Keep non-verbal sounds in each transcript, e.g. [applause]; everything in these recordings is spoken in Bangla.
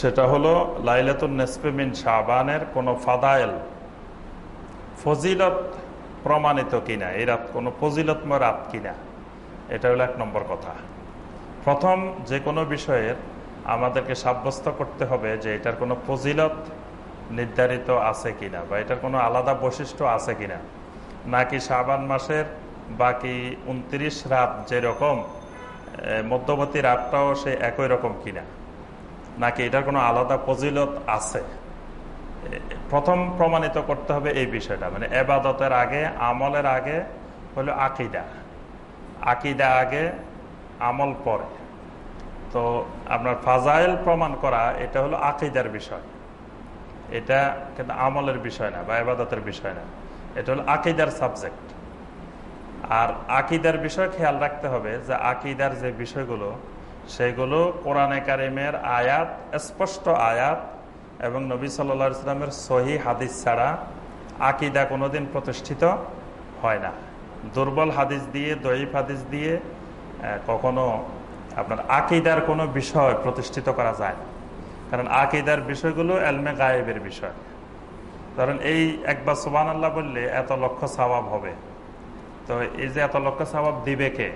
সেটা হলো শাহবানের কোনো ফাদায়েল ফজিলত প্রমাণিত কিনা, এই রাত কোনো ফজিলতময় রাত কিনা, এটা হলো এক নম্বর কথা। প্রথম যে কোনো বিষয়ের আমাদেরকে সাব্যস্ত করতে হবে যে এটার কোনো ফজিলত নির্ধারিত আছে কিনা বা এটার কোনো আলাদা বৈশিষ্ট্য আছে কিনা? নাকি শাবান মাসের বাকি উনত্রিশ রাত যেরকম মধ্যবর্তী রাতটাও সে একই রকম কিনা? নাকি এটার কোনো আলাদা ফজিলত আছে? প্রথম প্রমাণিত করতে হবে এই বিষয়টা। মানে এবাদতের আগে, আমলের আগে হলো আকিদা। আকিদা আগে, আমল পরে। তো আপনার ফাজাইল প্রমাণ করা, এটা হলো আকিদার বিষয়। এটা কিন্তু আমলের বিষয় না বা এবাদতের বিষয় না। এটা হলো আকিদার সাবজেক্ট আর আকিদার বিষয় খেয়াল রাখতে হবে যে আকিদার যে বিষয়গুলো, সেগুলো কোরআনে কারিমের আয়াত, স্পষ্ট আয়াত এবং নবী সাল্লা ইসলামের সহি হাদিস ছাড়া আকিদা কোনোদিন প্রতিষ্ঠিত হয় না। দুর্বল হাদিস দিয়ে দইফ হাদিস দিয়ে কখনো আপনার আকিদার কোনো বিষয় প্রতিষ্ঠিত করা যায় না। কারণ আকিদার বিষয়গুলো এলমে গায়েবের বিষয়। কারণ এই একবার সুবান আল্লাহ বললে এত লক্ষ স্বভাব হবে। তো এই যে এত লক্ষ স্বভাব দিবে কে?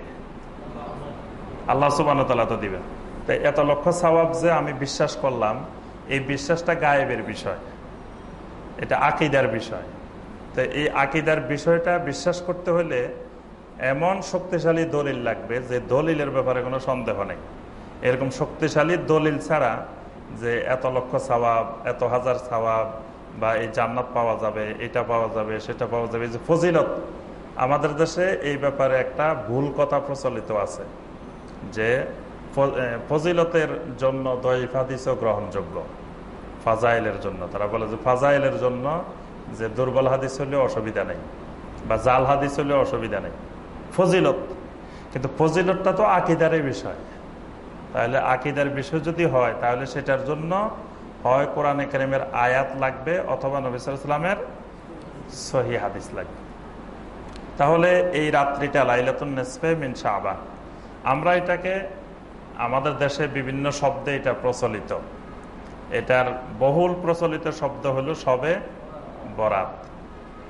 আল্লাহ সুবান তালা তো দিবেন। তো এত লক্ষ স্বভাব যে আমি বিশ্বাস করলাম, এই বিশ্বাসটা গায়েবের বিষয়। এটা আকিদার বিষয়। তো এই আকিদার বিষয়টা বিশ্বাস করতে হলে এমন শক্তিশালী দলিল লাগবে যে দলিলের ব্যাপারে কোনো সন্দেহ নেই। এরকম শক্তিশালী দলিল ছাড়া যে এত লক্ষ সবাব এত হাজার সবাব বা এই জান্নাত পাওয়া যাবে, এটা পাওয়া যাবে, সেটা পাওয়া যাবে যে ফজিলত। আমাদের দেশে এই ব্যাপারে একটা ভুল কথা প্রচলিত আছে যে ফজিলতের জন্য দইফাদিসও গ্রহণযোগ্য। ফাজাইলের জন্য। তারা বলে যে ফাজাইলের জন্য যে দুর্বল হাদিস হলে অসুবিধা নেই বা জাল হাদিস হলে অসুবিধা নেই। ফজিলত। কিন্তু ফজিলতটা তো আকিদারের বিষয়। তাহলে আকিদার বিষয় যদি হয়, তাহলে সেটার জন্য হয় কোরআনে কারিমের আয়াত লাগবে অথবা নবিসামের সহি হাদিস লাগবে। তাহলে এই রাত্রিটা লাইলাতুন নেসফে মিন শাহবান আমরা এটাকে, আমাদের দেশে বিভিন্ন শব্দে এটা প্রচলিত। এটার বহুল প্রচলিত শব্দ হলো সবে বরাত।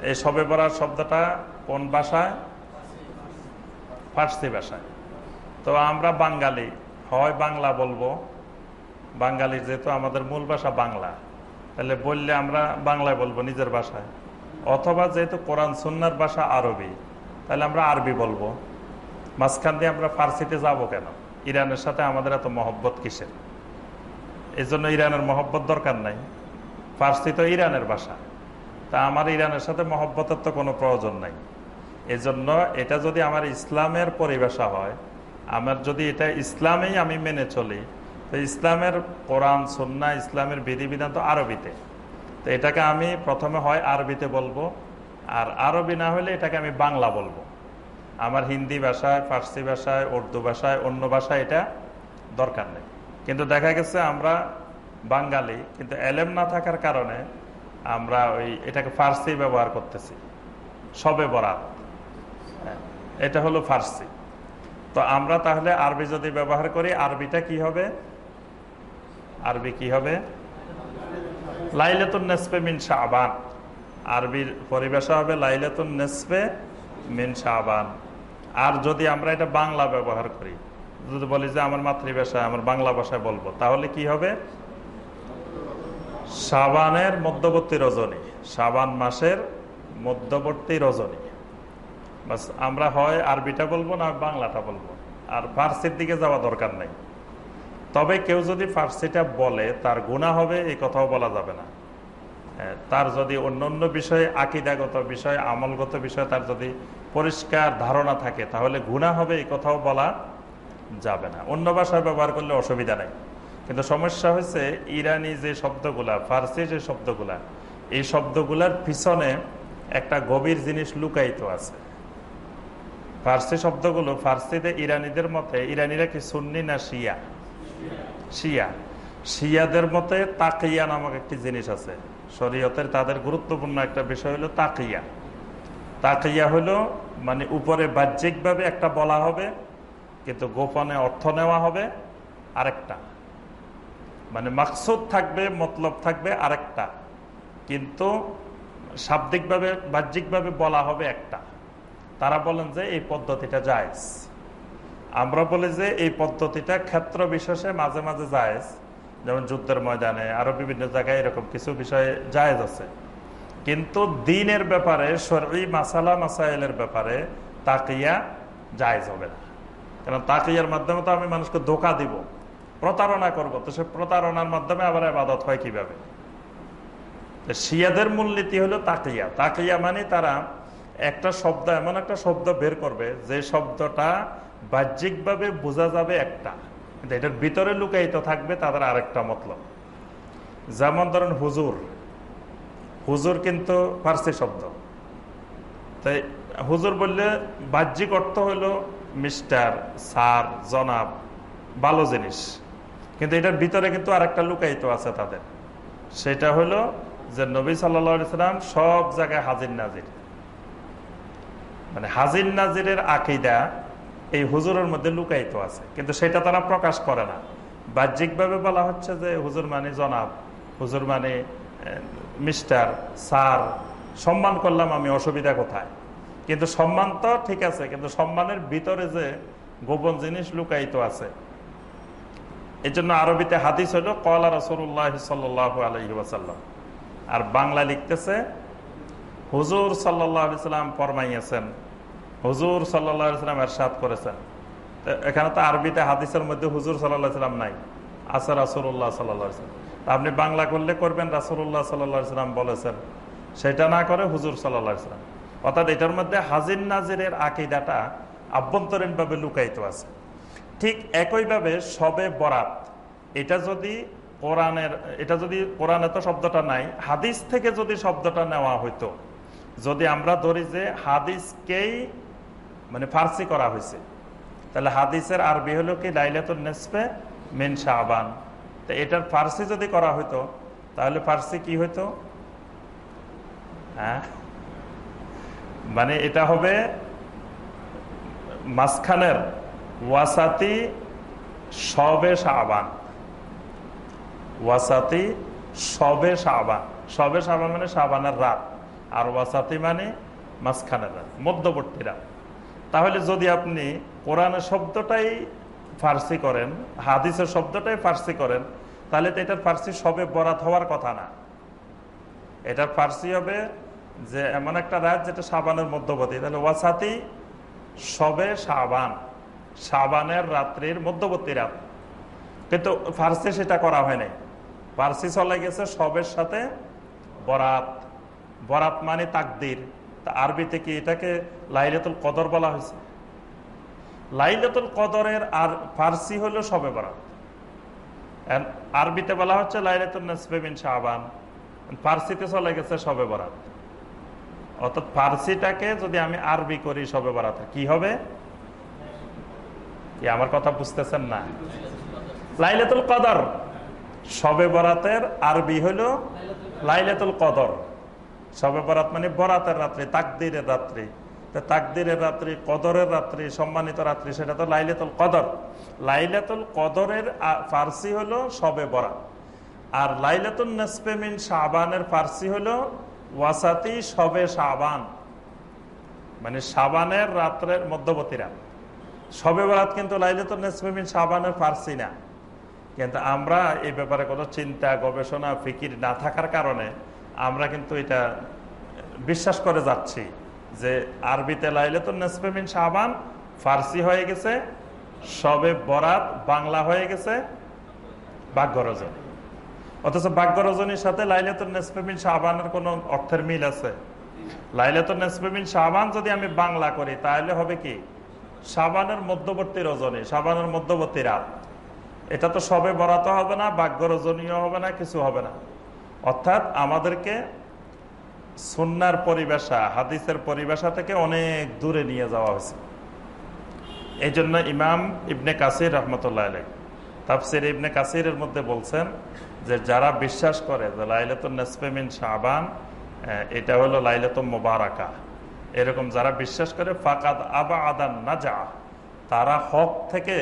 এই সবে বরাত শব্দটা কোন ভাষায়? ফার্সি ভাষায়। তো আমরা বাঙালি হয় বাংলা বলব। বাঙালির যেহেতু আমাদের মূল ভাষা বাংলা, তাহলে বললে আমরা বাংলায় বলব নিজের ভাষায়। অথবা যেহেতু কোরআন সুন্নার ভাষা আরবি, তাহলে আমরা আরবি বলব। মাঝখান দিয়ে আমরা ফার্সিতে যাব কেন? ইরানের সাথে আমাদের এত মহব্বত কিসের? এই জন্য ইরানের মহব্বত দরকার নাই। ফার্সি তো ইরানের ভাষা, তা আমার ইরানের সাথে মহব্বতের তো কোনো প্রয়োজন নাই। এজন্য এটা যদি আমার ইসলামের পরিভাষা হয় আমার যদি এটা ইসলামেই আমি মেনে চলি, তো ইসলামের কোরআন, সন্না, ইসলামের বিধিবিধান তো আরবিতে। তো এটাকে আমি প্রথমে হয় আরবিতে বলব, আর আরবি না হলে এটাকে আমি বাংলা বলব। আমার হিন্দি ভাষায়, ফার্সি ভাষায়, উর্দু ভাষায়, অন্য ভাষায় এটা দরকার নেই। কিন্তু দেখা গেছে আমরা বাঙালি, কিন্তু এলেম না থাকার কারণে আমরা ওই এটাকে ফার্সি ব্যবহার করতেছি। সবে বরাত। এটা হলো ফার্সি। তো আমরা তাহলে আরবি যদি ব্যবহার করি, আরবিটা কি হবে? আরবি কি হবে? লাইলাতুন নেসপে মিন শাহবান আরবির পরিভাষা হবে লাইলাতুন নেসপে মিন শাহবান আর যদি আমরা এটা বাংলা ব্যবহার করি, যদি বলি যে আমার মাতৃভাষায় আমার বাংলা ভাষায় বলব, তাহলে কি হবে? সাবানের মধ্যবর্তী রজনী সাবান মাসের মধ্যবর্তী রজনী। বাস, আমরা হয় আরবিটা বলব না বাংলাটা বলব। আর ফার্সির দিকে যাওয়া দরকার নাই। তবে কেউ যদি ফার্সিটা বলে, তার গুণা হবে, এই কথাও বলা যাবে না। তার যদি অন্য অন্য বিষয়ে, আকিদাগত বিষয়, আমলগত বিষয় তার যদি পরিষ্কার ধারণা থাকে, তাহলে গুণা হবে, এই কথাও বলা যাবে না। অন্য ভাষায় ব্যবহার করলে অসুবিধা নেই। কিন্তু সমস্যা হয়েছে, ইরানি যে শব্দগুলা, ফার্সি যে শব্দগুলা, এই শব্দগুলার পিছনে একটা গভীর জিনিস লুকায়িত আছে। ফার্সি শব্দগুলো ফার্সিতে ইরানিদের মতে, ইরানিরা কি সুন্নি না শিয়া? শিয়া। শিয়াদের মতে তাকিয়া নামক একটি জিনিস আছে। শরীয়তের তাদের গুরুত্বপূর্ণ একটা বিষয় হলো তাকিয়া। তাকিয়া হলো মানে উপরে বাহ্যিকভাবে একটা বলা হবে, কিন্তু গোপনে অর্থ নেওয়া হবে, আরেকটা। মানে মাকসুদ থাকবে, মতলব থাকবে আরেকটা। কিন্তু শাব্দিকভাবে, বাহ্যিকভাবে বলা হবে একটা। তারা বলেন যে এই পদ্ধতিটা জায়জ। আমরা বলি যে এই পদ্ধতিটা ক্ষেত্র বিশেষে মাঝে মাঝে জায়েজ। যেমন যুদ্ধের ময়দানে আরও বিভিন্ন জায়গায় এরকম কিছু বিষয়ে জায়েজ আছে। কিন্তু দিনের ব্যাপারে সরি মাসালা মাসাইলের ব্যাপারে তাকিয়া জায়েজ হবে না। কারণ তাকিয়ার মাধ্যমে তো আমি মানুষকে ধোকা দিব, প্রতারণা করব। তো সে প্রতারণার মাধ্যমে আবার আবাদত হয় কীভাবে? শিয়াদের মূলনীতি হলো তাকিয়া। তাকিয়া মানে তারা একটা শব্দ, এমন একটা শব্দ বের করবে, যে শব্দটা বাহ্যিকভাবে বোঝা যাবে একটা। কিন্তু এটার ভিতরে লুকায়িত থাকবে তাদের আরেকটা মতলব। যেমন ধরেন হুজুর। হুজুর কিন্তু ফার্সি শব্দ। তাই হুজুর বললে বাহ্যিক অর্থ হলো মিস্টার, স্যার, জনাব, ভালো জিনিস। কিন্তু এটার ভিতরে কিন্তু আরেকটা লুকায়িত আছে তাদের। সেটা হলো যে নবী সাল্লাম সব জায়গায় হাজির নাজির। মানে হাজির নাজিরের আকিদা এই হুজুরের মধ্যে লুকায়িত আছে। কিন্তু সেটা তারা প্রকাশ করে না। বাহ্যিকভাবে বলা হচ্ছে যে হুজুর মানে জনাব, হুজুর মানে মিস্টার, স্যার, সম্মান করলাম আমি, অসুবিধা কোথায়? কিন্তু সম্মান তো ঠিক আছে, কিন্তু সম্মানের ভিতরে যে গোপন জিনিস লুকায়িত আছে। এই জন্য আরবিতে হাদিস হলো, কলা রসুল্লাহ সাল্লাহ আলহি ওয়াসাল্লাম। আর বাংলা লিখতেছে হুজুর সাল্লাম ফরমাইয়াছেন। হুজুর সাল্লাহ সাল্লাম এরশাদ করেছেন। এখানে তো আরবিতে হাদিসের মধ্যে হুজুর সাল্লাহ সাল্লাম নাই। আছে রাসুল্লাহ সাল্লাহ সাল্লাম। আপনি বাংলা করলে করবেন রাসুল্লাহ সাল্লাহ সাল্লাম বলেছেন। সেটা না করে হুজুর সাল্লাহ সাল্লাম। অর্থাৎ এটার মধ্যে হাজির নাজিরের আকিদাটা আভ্যন্তরীণভাবে লুকায়িত আছে। ঠিক একইভাবে সবে বরাত, এটা যদি কোরআনের, এটা যদি কোরআনে তো শব্দটা নাই, হাদিস থেকে যদি শব্দটা নেওয়া হইতো যদি আমরা ধরি যে হাদিসকেই মানে ফার্সি করা হয়েছে, তাহলে হাদিসের আরবি হলো কি? লাইলাতুল নেসপে মেন শাহবান তো এটার ফার্সি যদি করা হইতো, তাহলে ফার্সি কি হইতো? হ্যাঁ? মানে এটা হবে মাঝখানের ওয়াসাতি সবে শাহবান ওয়াসাতি সবে শাহবান সবে শাহবান মানে শাহবানের রাত। আর ওয়াসাতি মানে মাঝখানের রাত মধ্যবর্তী রাত তাহলে যদি আপনি কোরআনের শব্দটাই ফার্সি করেন, হাদিসের শব্দটাই ফার্সি করেন, তাহলে তো এটার ফার্সি সবে বরাত হওয়ার কথা না। এটার ফার্সি হবে যে এমন একটা রাত যেটা সাবানের মধ্যবর্তী। তাহলে ওয়াসাতি সবে সাবান সাবানের রাত্রির মধ্যবর্তী রাত। কিন্তু ফার্সি সেটা করা হয় নাই। ফার্সি চলে গেছে সবের সাথে বরাত। বরাত মানে তাকদির। তা আরবিতে কি এটাকে লাইলাতুল কদর বলা হয়েছে। লাইলাতুল কদরের আর ফার্সি হলো সবে বরাত। আরবিতে বলা হচ্ছে লাইলাতুল নসবেবিন শাহবান ফার্সিতে চলে গেছে সবে বরাত। অর্থাৎ ফার্সিটাকে যদি আমি আরবি করি সবে বরাত, কি হবে? কি আমার কথা বুঝতেছেন না? লাইলাতুল কদর। সবে বরাতের আরবি হলো লাইলাতুল কদর। সবে বরাত মানে বরাতের রাত্রি, তাকদিরের রাত্রি। তাকদিরের রাত্রি, কদরের রাত্রি, সম্মানিত রাত্রি, সেটা তো লাইলাতুল কদর। লাইলাতুল কদরের ফার্সি হলো সবে বরাত। আর লাইলাতুল নসপেমিন শাহবানের ফার্সি হলো ওয়াসাতি সবে শাহবান মানে শাবানের রাত্রের মধ্যবর্তী রাত। সবে বরাত কিন্তু লাইলাতুল নসপেমিন শাহবানের ফার্সি না। কিন্তু আমরা এই ব্যাপারে কোনো চিন্তা, গবেষণা, ফিকির না থাকার কারণে আমরা কিন্তু এটা বিশ্বাস করে যাচ্ছি যে আরবিতে লাইলে তো নেসপেমিন শাহবান ফার্সি হয়ে গেছে, সবে বরাত বাংলা হয়ে গেছে ভাগ্য রজনী অথচ ভাগ্য রজনীর সাথে লাইলাতুল নেসপেমিন শাহবানের কোনো অর্থের মিল আছে? লাইলাতুল নেসপেমিন শাহবান যদি আমি বাংলা করি, তাহলে হবে কি? শাবানের মধ্যবর্তী রজনী, শাবানের মধ্যবর্তী রাত। এটা তো সবে বরাত হবে না ভাগ্য রজনীয় হবে না, কিছু হবে না। অর্থাৎ আমাদেরকে সন্ন্যার পরিবেশা, হাদিসের পরিবেশা থেকে অনেক দূরে নিয়ে যাওয়া হয়েছে। এই জন্য ইমাম ইবনে কাসির রহমতুল্লাহ আলাই তাফসির ইবনে কাসিরের মধ্যে বলছেন যে, যারা বিশ্বাস করে যে লাইলাত নেসপেমিন শাহবান এটা হলো লাইলাত মোবারকা। এরকম যারা বিশ্বাস করে, ফাকাদ আবা আদান না যা তারা হক থেকে,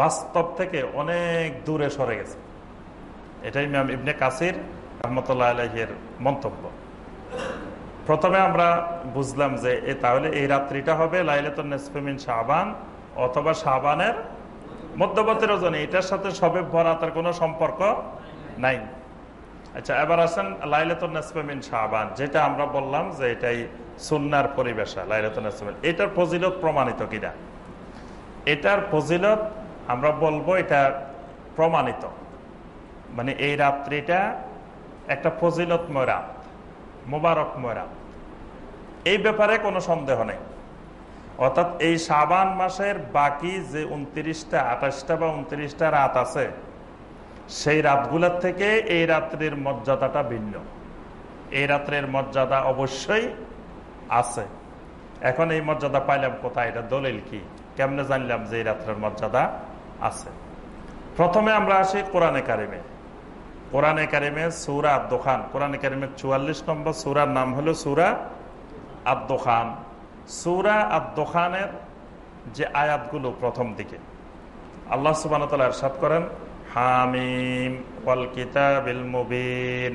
বাস্তব থেকে অনেক দূরে সরে গেছে। এটাই ইমাম ইবনে কাসির রহমতুল্লাহ আলহের মন্তব্য। প্রথমে আমরা বুঝলাম যে এ তাহলে এই রাত্রিটা হবে লাইলাতুল নেসফেমিন শাহবান অথবা শাহবানের মধ্যবর্তী রজনী। এটার সাথে সবে ভরাতের কোনো সম্পর্ক নাই। আচ্ছা এবার আসেন লাইলাতুল নেসফেমিন শাহবান যেটা আমরা বললাম যে এটাই সুন্নার পরিবেশা লাইলাতুল নেসফেমিন এটার ফজিলত প্রমাণিত কিনা? এটার ফজিলত আমরা বলব এটা প্রমাণিত। মানে এই রাত্রিটা একটা ফজিলত রাত মোবারক রাত এই ব্যাপারে কোনো সন্দেহ নেই। অর্থাৎ এই সাবান মাসের বাকি যে উনত্রিশটা আঠাশটা বা উনত্রিশটা রাত আছে, সেই রাতগুলোর থেকে এই রাত্রির মর্যাদাটা ভিন্ন। এই রাত্রের মর্যাদা অবশ্যই আছে। এখন এই মর্যাদা পাইলাম কোথায়? এটা দলিল কি? কেমনে জানলাম যে এই রাত্রের মর্যাদা আছে? প্রথমে আমরা আসি কোরআনে কারিমে। কোরআনে কারিমে সুরা আব্দোখান কোরআনে কারিমের চুয়াল্লিশ নম্বর সুরার নাম হলো সুরা আব্দোখান সুরা আব্দোখানের যে আয়াতগুলো প্রথম দিকে, আল্লাহ সুবান সাত করেন, হামিম ওয়াল কিতাবিল মুবিন,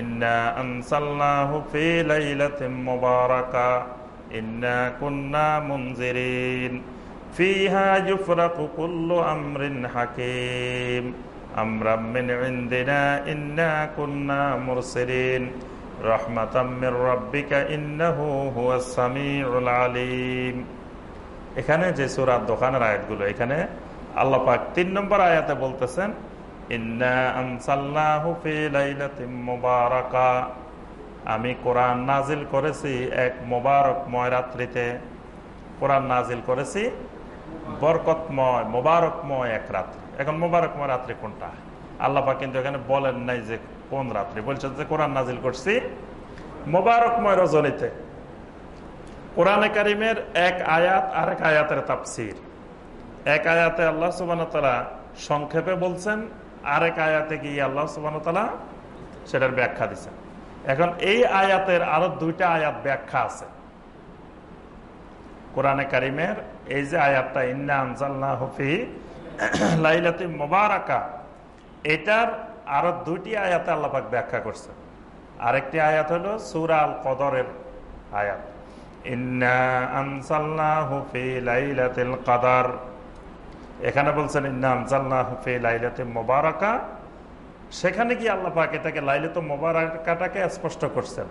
ইন্না আনসালনাহু ফি লাইলাতিন মুবারাকা, ইন্না কুন্না মুনজিরিন, ফিহা ইউফরাকু কুল্লু আমরিন হাকিম। আমরাম মিন ইনদিনা ইন্না কুন্না মুরসিলিন রাহমাতাম মির রাব্বিকা এখানে যে সূরা দোকানের আয়াতগুলো, এখানে আল্লাহ পাক তিন নম্বর আয়াতে বলতেছেন আমি কোরআন নাজিল করেছি এক মোবারকময় রাত্রিতে। কোরআন নাজিল করেছি বরকতময়, মোবারকময় এক রাত্রি। এখন মোবারকময় রাত্রি কোনটা? আল্লাপা কিন্তু এখানে বলেন নাই যে কোন রাত্রি। বলছেন যে কোরআন নাজিল করছি মোবারকময় রজনীতে কোরআনে কারিমের এক আয়াত আরেক আয়াতের তাপসির এক আয়াতে আল্লাহ সুবান সংক্ষেপে বলছেন আরেক আয়াতে গিয়ে আল্লাহ সুবান সেটার ব্যাখ্যা দিচ্ছেন এখন এই আয়াতের আরও দুইটা আয়াত ব্যাখ্যা আছে। কোরআনে কারিমের এই যে আয়াতটা, ইন্না আনসাল্লাহ হফি [clears throat] লাইলাতি মোবারকা, এটার আরও দুইটি আয়াতে আল্লাপাক ব্যাখ্যা করছে আরেকটি আয়াত হলো সুরা আল কদরের আয়াত কদর। এখানে বলছেন, ইন্না আনসাল্লাহু ফি লাইলাতি মোবারকা। সেখানে কি আল্লাহ পাক এটাকে লাইলাত মোবারকাটাকে স্পষ্ট করছেন।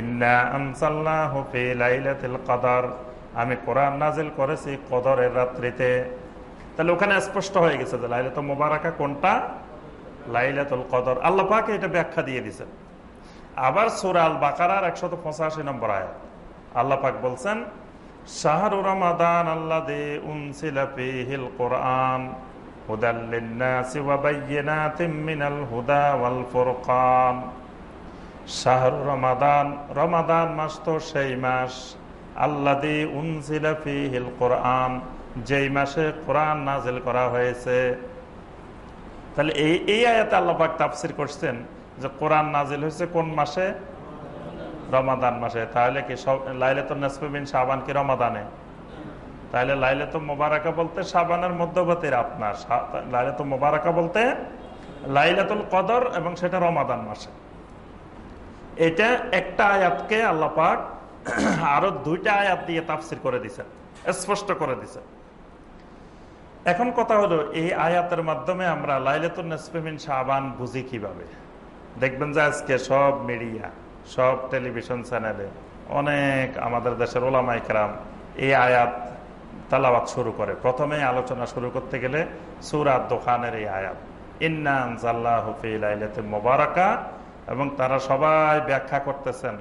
ইন্না আনসাল্লাহু ফি লাইলাতিল কদর। আমি কোরআন নাজিল করেছি কদরের রাত্রিতে। তাহলে ওখানে স্পষ্ট হয়ে গেছে যে লাইলাতুল মোবারকা কোনটা? লাইলাতুল কদর। আল্লাহ পাকে এটা ব্যাখ্যা দিয়ে দিছেন আবার সুরাল বাকারার একশত পঁচাশি নম্বর আয়াত। আল্লাহ পাক বলছেন, শাহরু রমাদান আল্লাহ দে উনসিলা ফিহিল কোরআন হুদাল্লিন্নাসি ওয়া বাইয়িনাতিম মিনাল হুদা ওয়াল ফুরকান। শাহরু রমাদান রমাদান মাস তো সেই মাস। আল্লাদি উনসিলা ফিহিল কোরআন। যেই মাসে কোরআন নাজেল করা হয়েছে, তাহলে এই এই আয়াতে আল্লাপাক তাফসির করছেন যে কোরআন নাজিল হয়েছে কোন মাসে? রমাদান মাসে। তাহলে কি সব লাইলেত নাসমিন সাবান কি রমাদানে? তাহলে লাইলেত মোবারকা বলতে সাবানের মধ্যবর্তী আপনার লাইলেত মোবারকা বলতে লাইলাতুল কদর এবং সেটা রমাদান মাসে। এটা একটা আয়াতকে আল্লাপাক আরও দুইটা আয়াত দিয়ে তাফসির করে দিছে স্পষ্ট করে দিছে এখন কথা হলো, এই আয়াতের মাধ্যমে আমরা লাইলাতুল নসফেমিন শাহবান বুঝি কীভাবে? দেখবেন যে আজকে সব মিডিয়া, সব টেলিভিশন চ্যানেলে অনেক আমাদের দেশের ওলামাইকরাম এই আয়াত তালাবাদ শুরু করে। প্রথমে আলোচনা শুরু করতে গেলে সুরাত দোকানের এই আয়াত ইন্নান জাল্লাহ হুফি হুফিল মোবারকা এবং তারা সবাই ব্যাখ্যা করতেছেন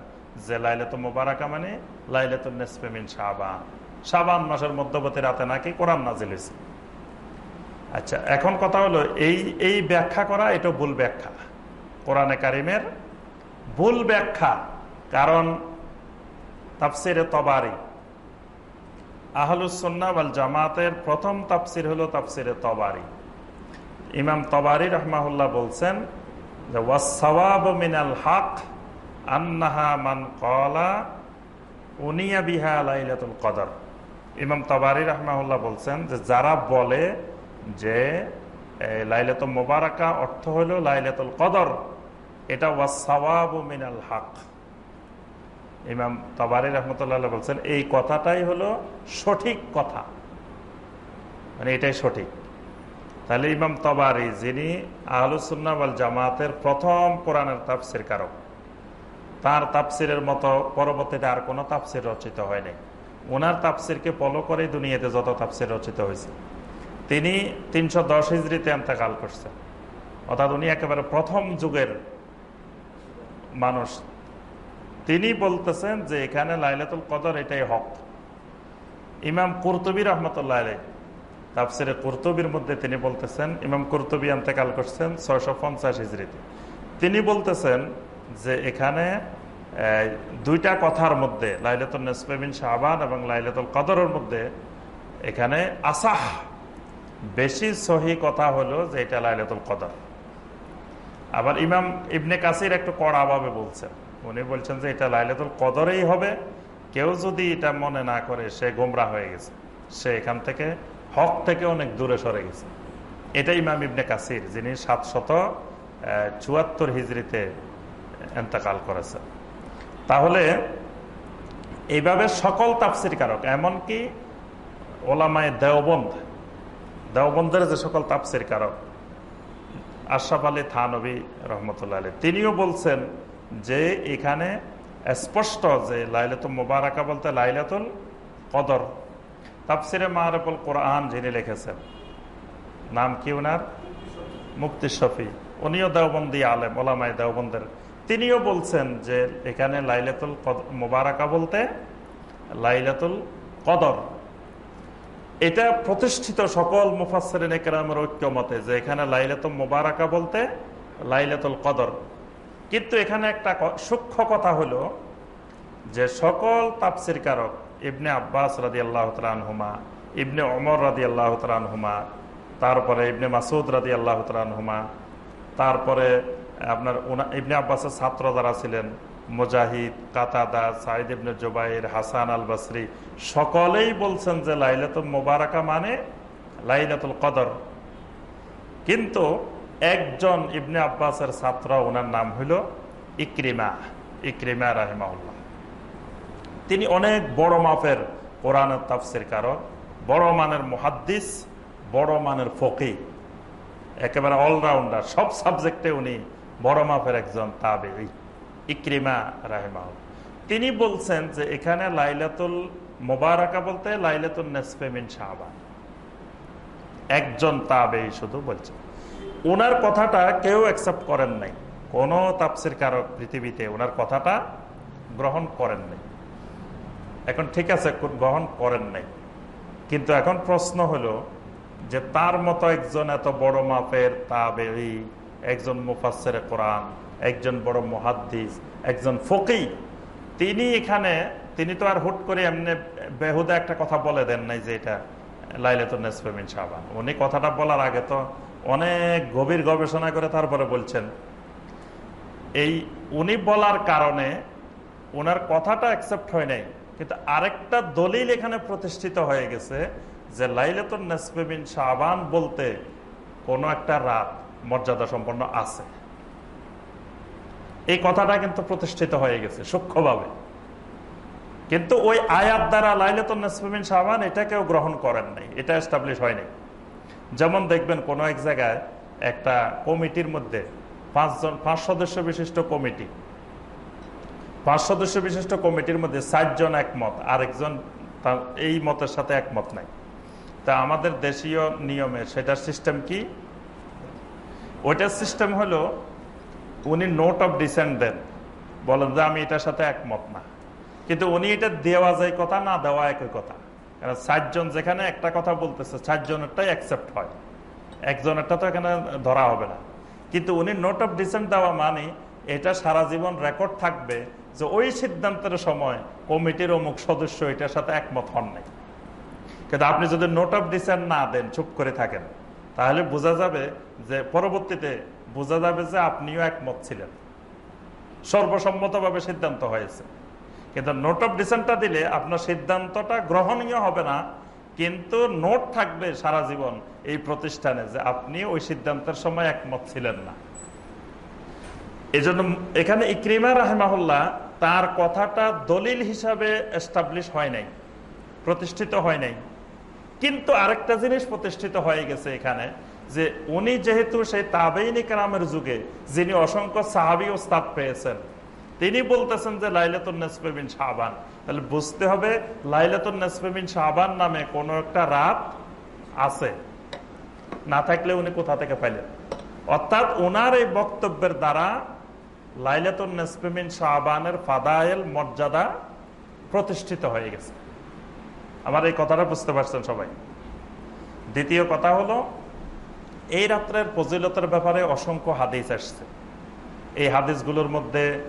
যে লাইলাত মোবারকা মানে লাইলাতুল নেসফেমিন শাহবান শাবান মাসের মধ্যবর্তী রাতে নাকি কোরআন নাজিল হয়েছে। আচ্ছা এখন কথা হলো, এই এই ব্যাখ্যা করা, এটা ভুল ব্যাখ্যা। কোরআনে কারিমের ভুল ব্যাখ্যা, কারণ তাফসিরে তবারি। আহলুসন্নাওয়াল জামাতের প্রথম তাফসির হলো তাফসিরে তবারি। ইমাম তবারি রহমাহুল্লাহ বলছেন যে ওয়াসওয়াব মিনাল হক আন্নাহা মান কলা উনিয়া বিহা লাইলাতুল কদর। ইমাম তবারি রহমাউল্লাহ বলছেন যে, যারা বলে যে লাইলাতুল মোবারকা অর্থ হলো লাইলাতুল কদর। এটা ওয়াসওয়াব মিনাল হক। ইমাম তবারি রহমতুল্লাহ বলছেন, এই কথাটাই হলো সঠিক কথা। মানে এটাই সঠিক। তাহলে ইমাম তবারি, যিনি আহলুসুন্নাওয়াল জামাতের প্রথম কোরআনের তাফসির কারক, তার তাফসিরের মতো পরবর্তীতে আর কোনো তাফসির রচিত হয়নি। ওনার তাফসিরকে ফলো করে দুনিয়াতে যত তাফসির রচিত হয়েছে। তিনি তিনশো দশ হিজড়িতে এন্তেকাল করছেন অর্থাৎ উনি একেবারে প্রথম যুগের মানুষ। তিনি বলতেছেন যে এখানে লাইলাতুল কদর এটাই হক। ইমাম কুরতবী রহমতুল্লাহ আলাই তাফসিরে কুরতবির মধ্যে তিনি বলতেছেন, ইমাম কুরতবী আন্তেকাল করছেন ছয়শো পঞ্চাশ হিজড়িতে তিনি বলতেছেন যে এখানে দুইটা কথার মধ্যে লাইলাতুল নসফেবিন শাহবান এবং লাইলাতুল কদরের মধ্যে এখানে আসাহ বেশি সহি কথা হলো যে এটা লাইলাতুল কদর। আবার ইমাম ইবনে কাসির একটু কড়াভাবে বলছেন। উনি বলছেন যে এটা লাইলাতুল কদরেই হবে। কেউ যদি এটা মনে না করে, সে গোমরা হয়ে গেছে। সে এখান থেকে, হক থেকে অনেক দূরে সরে গেছে। এটা ইমাম ইবনে কাসির, যিনি সাতশত চুয়াত্তর হিজড়িতে এন্তেকাল করেছে তাহলে এইভাবে সকল তাফসির কারক এমনকি ওলামায় দেওবন্ধ দেওবন্ধের যে সকল তাফসির কারক, আশরাফ আলী থানবী রহমতুল্লাহ আলী তিনিও বলছেন যে এখানে স্পষ্ট যে লাইলাতুল মোবারকা বলতে লাইলাতুল কদর তাফসিরে মাহারফুল কোরআন যিনি লিখেছেন, নাম কি ওনার? মুক্তি শফি। উনিও দেওবন্দি আলেম ওলামাই দেওবন্দের। তিনিও বলছেন যে এখানে লাইলাতুল মোবারকা বলতে লাইলাতুল কদর। এটা প্রতিষ্ঠিত সকল মুফাসরিন একরামের ঐক্যমতে যে এখানে লাইলাতুল মোবারকা বলতে লাইলাতুল কদর। কিন্তু এখানে একটা সূক্ষ্ম কথা হলো যে সকল তাপসির কারক ইবনে আব্বাস রাদি আল্লাহ হুমা ইবনে অমর রাদি আল্লাহ হুমা তারপরে ইবনে মাসুদ রাদি আল্লাহ হুমা তারপরে আপনার ইবনে আব্বাসের ছাত্র যারা ছিলেন মুজাহিদ, কাতাদা সাইদ ইবনে জুবাইর, হাসান আল বাসরি সকলেই বলছেন যে লাইলাতুল মোবারকা মানে লাইলাতুল কদর। কিন্তু একজন ইবনে আব্বাসের ছাত্র ওনার নাম হইল ইক্রিমা ইক্রিমা রাহিমাউল্লাহ তিনি অনেক বড় মাপের কোরআনের তাফসির কারক, বড় মানের মহাদ্দিস, বড় মানের ফকি একেবারে অলরাউন্ডার সব সাবজেক্টে উনি বড় মাপের একজন তাবে ইক্রিমা রাহেমাহ তিনি বলছেন যে এখানে লাইলাতুল মোবারকা বলতে লাইলাতুল নেসফেমিন শাহবান একজন তাবে শুধু বলছেন ওনার কথাটা কেউ অ্যাকসেপ্ট করেন নাই। কোন তাপসির কারক পৃথিবীতে ওনার কথাটা গ্রহণ করেন নাই। এখন ঠিক আছে গ্রহণ করেন নাই। কিন্তু এখন প্রশ্ন হলো যে তার মতো একজন এত বড় মাপের তাবেরি একজন মুফাসের কোরআন একজন বড় মহাদ্দিস, একজন ফকি তিনি এখানে, তিনি তো আর হুট করে এমনি বেহুদা একটা কথা বলে দেন নাই যে এটা লাইলাতুল নেসফেমিন উনি কথাটা বলার আগে তো অনেক গভীর গবেষণা করে তারপরে বলছেন, এই উনি বলার কারণে ওনার কথাটা অ্যাকসেপ্ট হয় নাই, কিন্তু আরেকটা দলিল এখানে প্রতিষ্ঠিত হয়ে গেছে যে লাইলাতুল নেসফেমিন শাহবান বলতে কোনো একটা রাত মর্যাদা সম্পন্ন আছে। এই কথাটা কিন্তু প্রতিষ্ঠিত হয়ে গেছে, সূক্ষ্মভাবে। কিন্তু ওই আয়াত দ্বারা লাইলাতুল নেসফেমিন শাহবান এটা কেউ গ্রহণ করেন নাই, এটা এস্টাবলিশ হয়নি। যেমন দেখবেন কোনো এক জায়গায় একটা কমিটির মধ্যে পাঁচজন, পাঁচ সদস্য বিশিষ্ট কমিটি, পাঁচ সদস্য বিশিষ্ট কমিটির মধ্যে ষাটজন একমত, আরেকজন এই মতের সাথে একমত নাই। তা আমাদের দেশীয় নিয়মে সেটার সিস্টেম কি? ওইটার সিস্টেম হলো উনি নোট অফ ডিসেন্ট দেন। বলেন যে আমি এটার সাথে একমত না। কিন্তু উনি এটা দেওয়া যায় কথা, না দেওয়া একই কথা। কারণ ষাটজন যেখানে একটা কথা বলতেছে ষাটজনেরটাই অ্যাকসেপ্ট হয়। একজনেরটা তো এখানে ধরা হবে না। কিন্তু উনি নোট অফ ডিসেন্ট দেওয়া মানে এটা সারা জীবন রেকর্ড থাকবে যে ওই সিদ্ধান্তের সময় কমিটির অমুক সদস্য এটার সাথে একমত হন নাই। কিন্তু আপনি যদি নোট অফ ডিসেন্ট না দেন, চুপ করে থাকেন, তাহলে বোঝা যাবে যে পরবর্তীতে বোঝা যাবে যে আপনিও একমত ছিলেন। সর্বসম্মতভাবে সিদ্ধান্ত হয়েছে। কিন্তু নোট অফ ডিসেন্টটা দিলে আপনার সিদ্ধান্তটা গ্রহণীয় হবে না, কিন্তু নোট থাকবে সারা জীবন এই প্রতিষ্ঠানে যে আপনি ওই সিদ্ধান্তের সময় একমত ছিলেন না। এই জন্য এখানে ইক্রিমা রাহেমাহুল্লাহ তার কথাটা দলিল হিসাবে এস্টাবলিশ হয় নাই, প্রতিষ্ঠিত হয় নাই। কিন্তু আরেকটা জিনিস প্রতিষ্ঠিত হয়ে গেছে এখানে যে উনি যেহেতু সেই তাবেইনি কালামের যুগে, যিনি অসংখ্য সাহাবি ওস্তাদ পেয়েছেন, তিনি বলতেছেন যে লাইলাতুল শাহবান তাহলে বুঝতে হবে লাইলাতুল শাহবান নামে কোনো একটা রাত আছে। না থাকলে উনি কোথা থেকে পাইলেন? অর্থাৎ ওনার এই বক্তব্যের দ্বারা লাইলাতুল শাহবানের ফাদায়েল মর্যাদা প্রতিষ্ঠিত হয়ে গেছে। আমার এই কথাটা বুঝতে পারছেন সবাই। দ্বিতীয় কথা হলো এই রাত্রের ফজিলতের ব্যাপারে অসংখ্য হাদিস আসছে। এই হাদিসগুলোর মধ্যে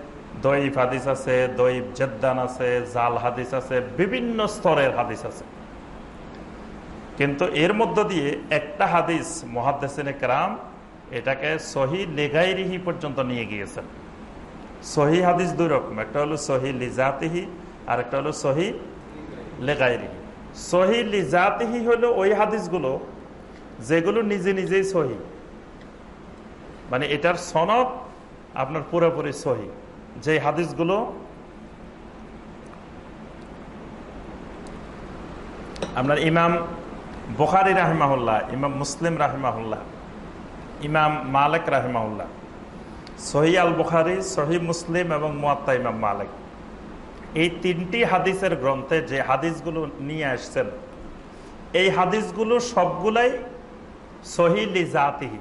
দইফ হাদিস আছে দইফ জেদ্দান আছে, জাল হাদিস আছে, বিভিন্ন স্তরের হাদিস আছে। কিন্তু এর মধ্য দিয়ে একটা হাদিস মহাদ্দেসিনে কেরাম এটাকে সহি লেগাইরিহি পর্যন্ত নিয়ে গিয়েছেন। সহি হাদিস দুই রকম, একটা হলো সহি লিজাতিহি আর একটা হলো সহি লেগাইরিহি। সহি লিজাতিহি হলো ওই হাদিসগুলো যেগুলো নিজে নিজেই সহি। মানে এটার সনদ আপনার পুরোপুরি সহি। যে হাদিসগুলো আপনার ইমাম বুখারি রাহেমাহুল্লাহ, ইমাম মুসলিম রাহেমাহুল্লাহ, ইমাম মালিক রাহেমাহুল্লাহ, সহি আল বুখারি, সহি মুসলিম এবং মোয়াত্তা ইমাম মালিক। এই তিনটি হাদিসের গ্রন্থে যে হাদিসগুলো নিয়ে আসছেন, এই হাদিসগুলো সবগুলাই সহি লিজাতিহি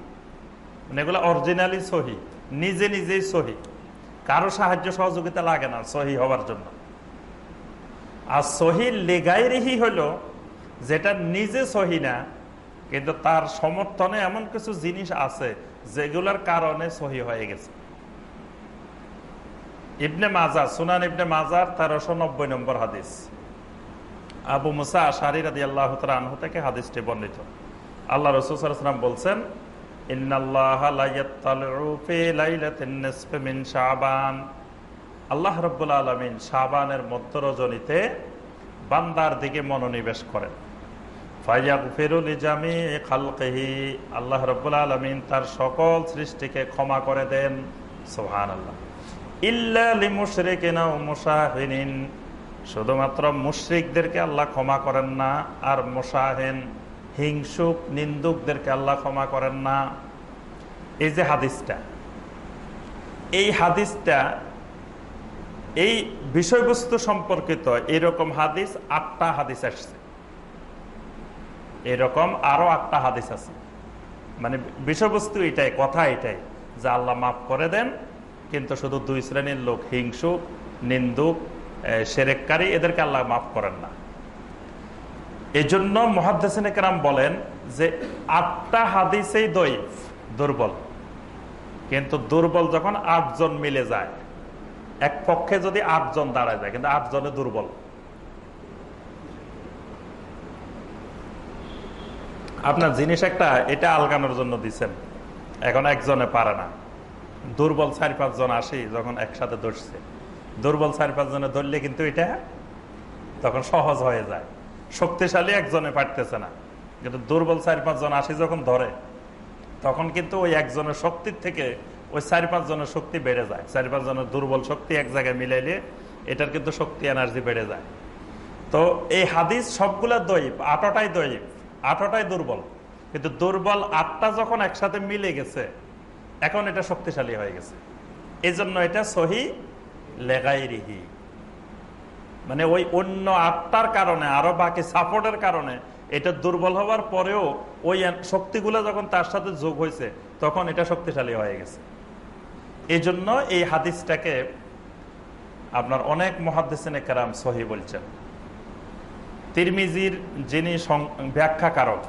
মানে এগুলো অরিজিনালি সহি, নিজে নিজেই সহি। কারও সাহায্য সহযোগিতা লাগে না সহি হওয়ার জন্য। আর সহি লেগাইরিহি হলো যেটা নিজে সহি না, কিন্তু তার সমর্থনে এমন কিছু জিনিস আছে যেগুলোর কারণে সহি হয়ে গেছে। ইবনে মাজা, সুনান ইবনে মাজার তেরোশো নব্বই নম্বর হাদিস। আবু মুসা আশারি রাদি আল্লাহ আনহু থেকে হাদিসটি বর্ণিত। আল্লাহ রসুলাম বলছেন আল্লাহ রব্বুল আলমিন শাহবানের মধ্য রজনীতে বান্দার দিকে মনোনিবেশ করেন। আল্লাহ রব্বুল আলমিন তার সকল সৃষ্টিকে ক্ষমা করে দেন। সোহান আল্লাহ শুধুমাত্র মুশ্রিকদেরকে আল্লাহ ক্ষমা করেন না, আর মোশাহেন হিংসুক নিন্দুকদেরকে আল্লাহ ক্ষমা করেন না। এই যে হাদিসটা, এই হাদিসটা, এই বিষয়বস্তু সম্পর্কিত এরকম হাদিস আটটা হাদিস আসছে। এরকম আরও আটটা হাদিস আছে। মানে বিষয়বস্তু এটাই, কথা এটাই যে আল্লাহ মাফ করে দেন, কিন্তু শুধু দুই শ্রেণির লোক, হিংসুক, নিন্দুক সেরেককারী, এদেরকে আল্লাহ মাফ করেন না। এই জন্য মহাদ্দাসিনেকরাম বলেন যে আটটা হাদিসেই দইফ দুর্বল। কিন্তু দুর্বল যখন আটজন মিলে যায়, এক পক্ষে যদি আটজন দাঁড়ায় যায়, কিন্তু আটজনে দুর্বল। আপনার জিনিস একটা, এটা আলগানোর জন্য দিচ্ছেন এখন একজনে পারে না। দুর্বল চারি পাঁচজন আসি, যখন একসাথে ধরছে দুর্বল চারি পাঁচজনে ধরলে কিন্তু এটা তখন সহজ হয়ে যায়। শক্তিশালী একজনে পারতেছে না। কিন্তু দুর্বল চারি পাঁচজন আসি যখন ধরে, তখন কিন্তু ওই একজনের শক্তির থেকে ওই চারি পাঁচজনের শক্তি বেড়ে যায়। চারি পাঁচজনের দুর্বল শক্তি এক জায়গায় মিলাইলে এটার কিন্তু শক্তি এনার্জি বেড়ে যায়। তো এই হাদিস সবগুলা দৈব, আটটাই দৈব, আটটাই দুর্বল। কিন্তু দুর্বল আটটা যখন একসাথে মিলে গেছে, এখন এটা শক্তিশালী হয়ে গেছে। এই জন্য এটা সহি লেগাই লেগাইরিহি। মানে ওই অন্য আত্মার কারণে, আরও বাকি সাপোর্টের কারণে, এটা দুর্বল হওয়ার পরেও ওই শক্তিগুলো যখন তার সাথে যোগ হয়েছে, তখন এটা শক্তিশালী হয়ে গেছে। এই জন্য এই হাদিসটাকে আপনার অনেক মহাদিসিনে কারাম সহি বলছেন। তিরমিজির যিনি ব্যাখ্যাকারক,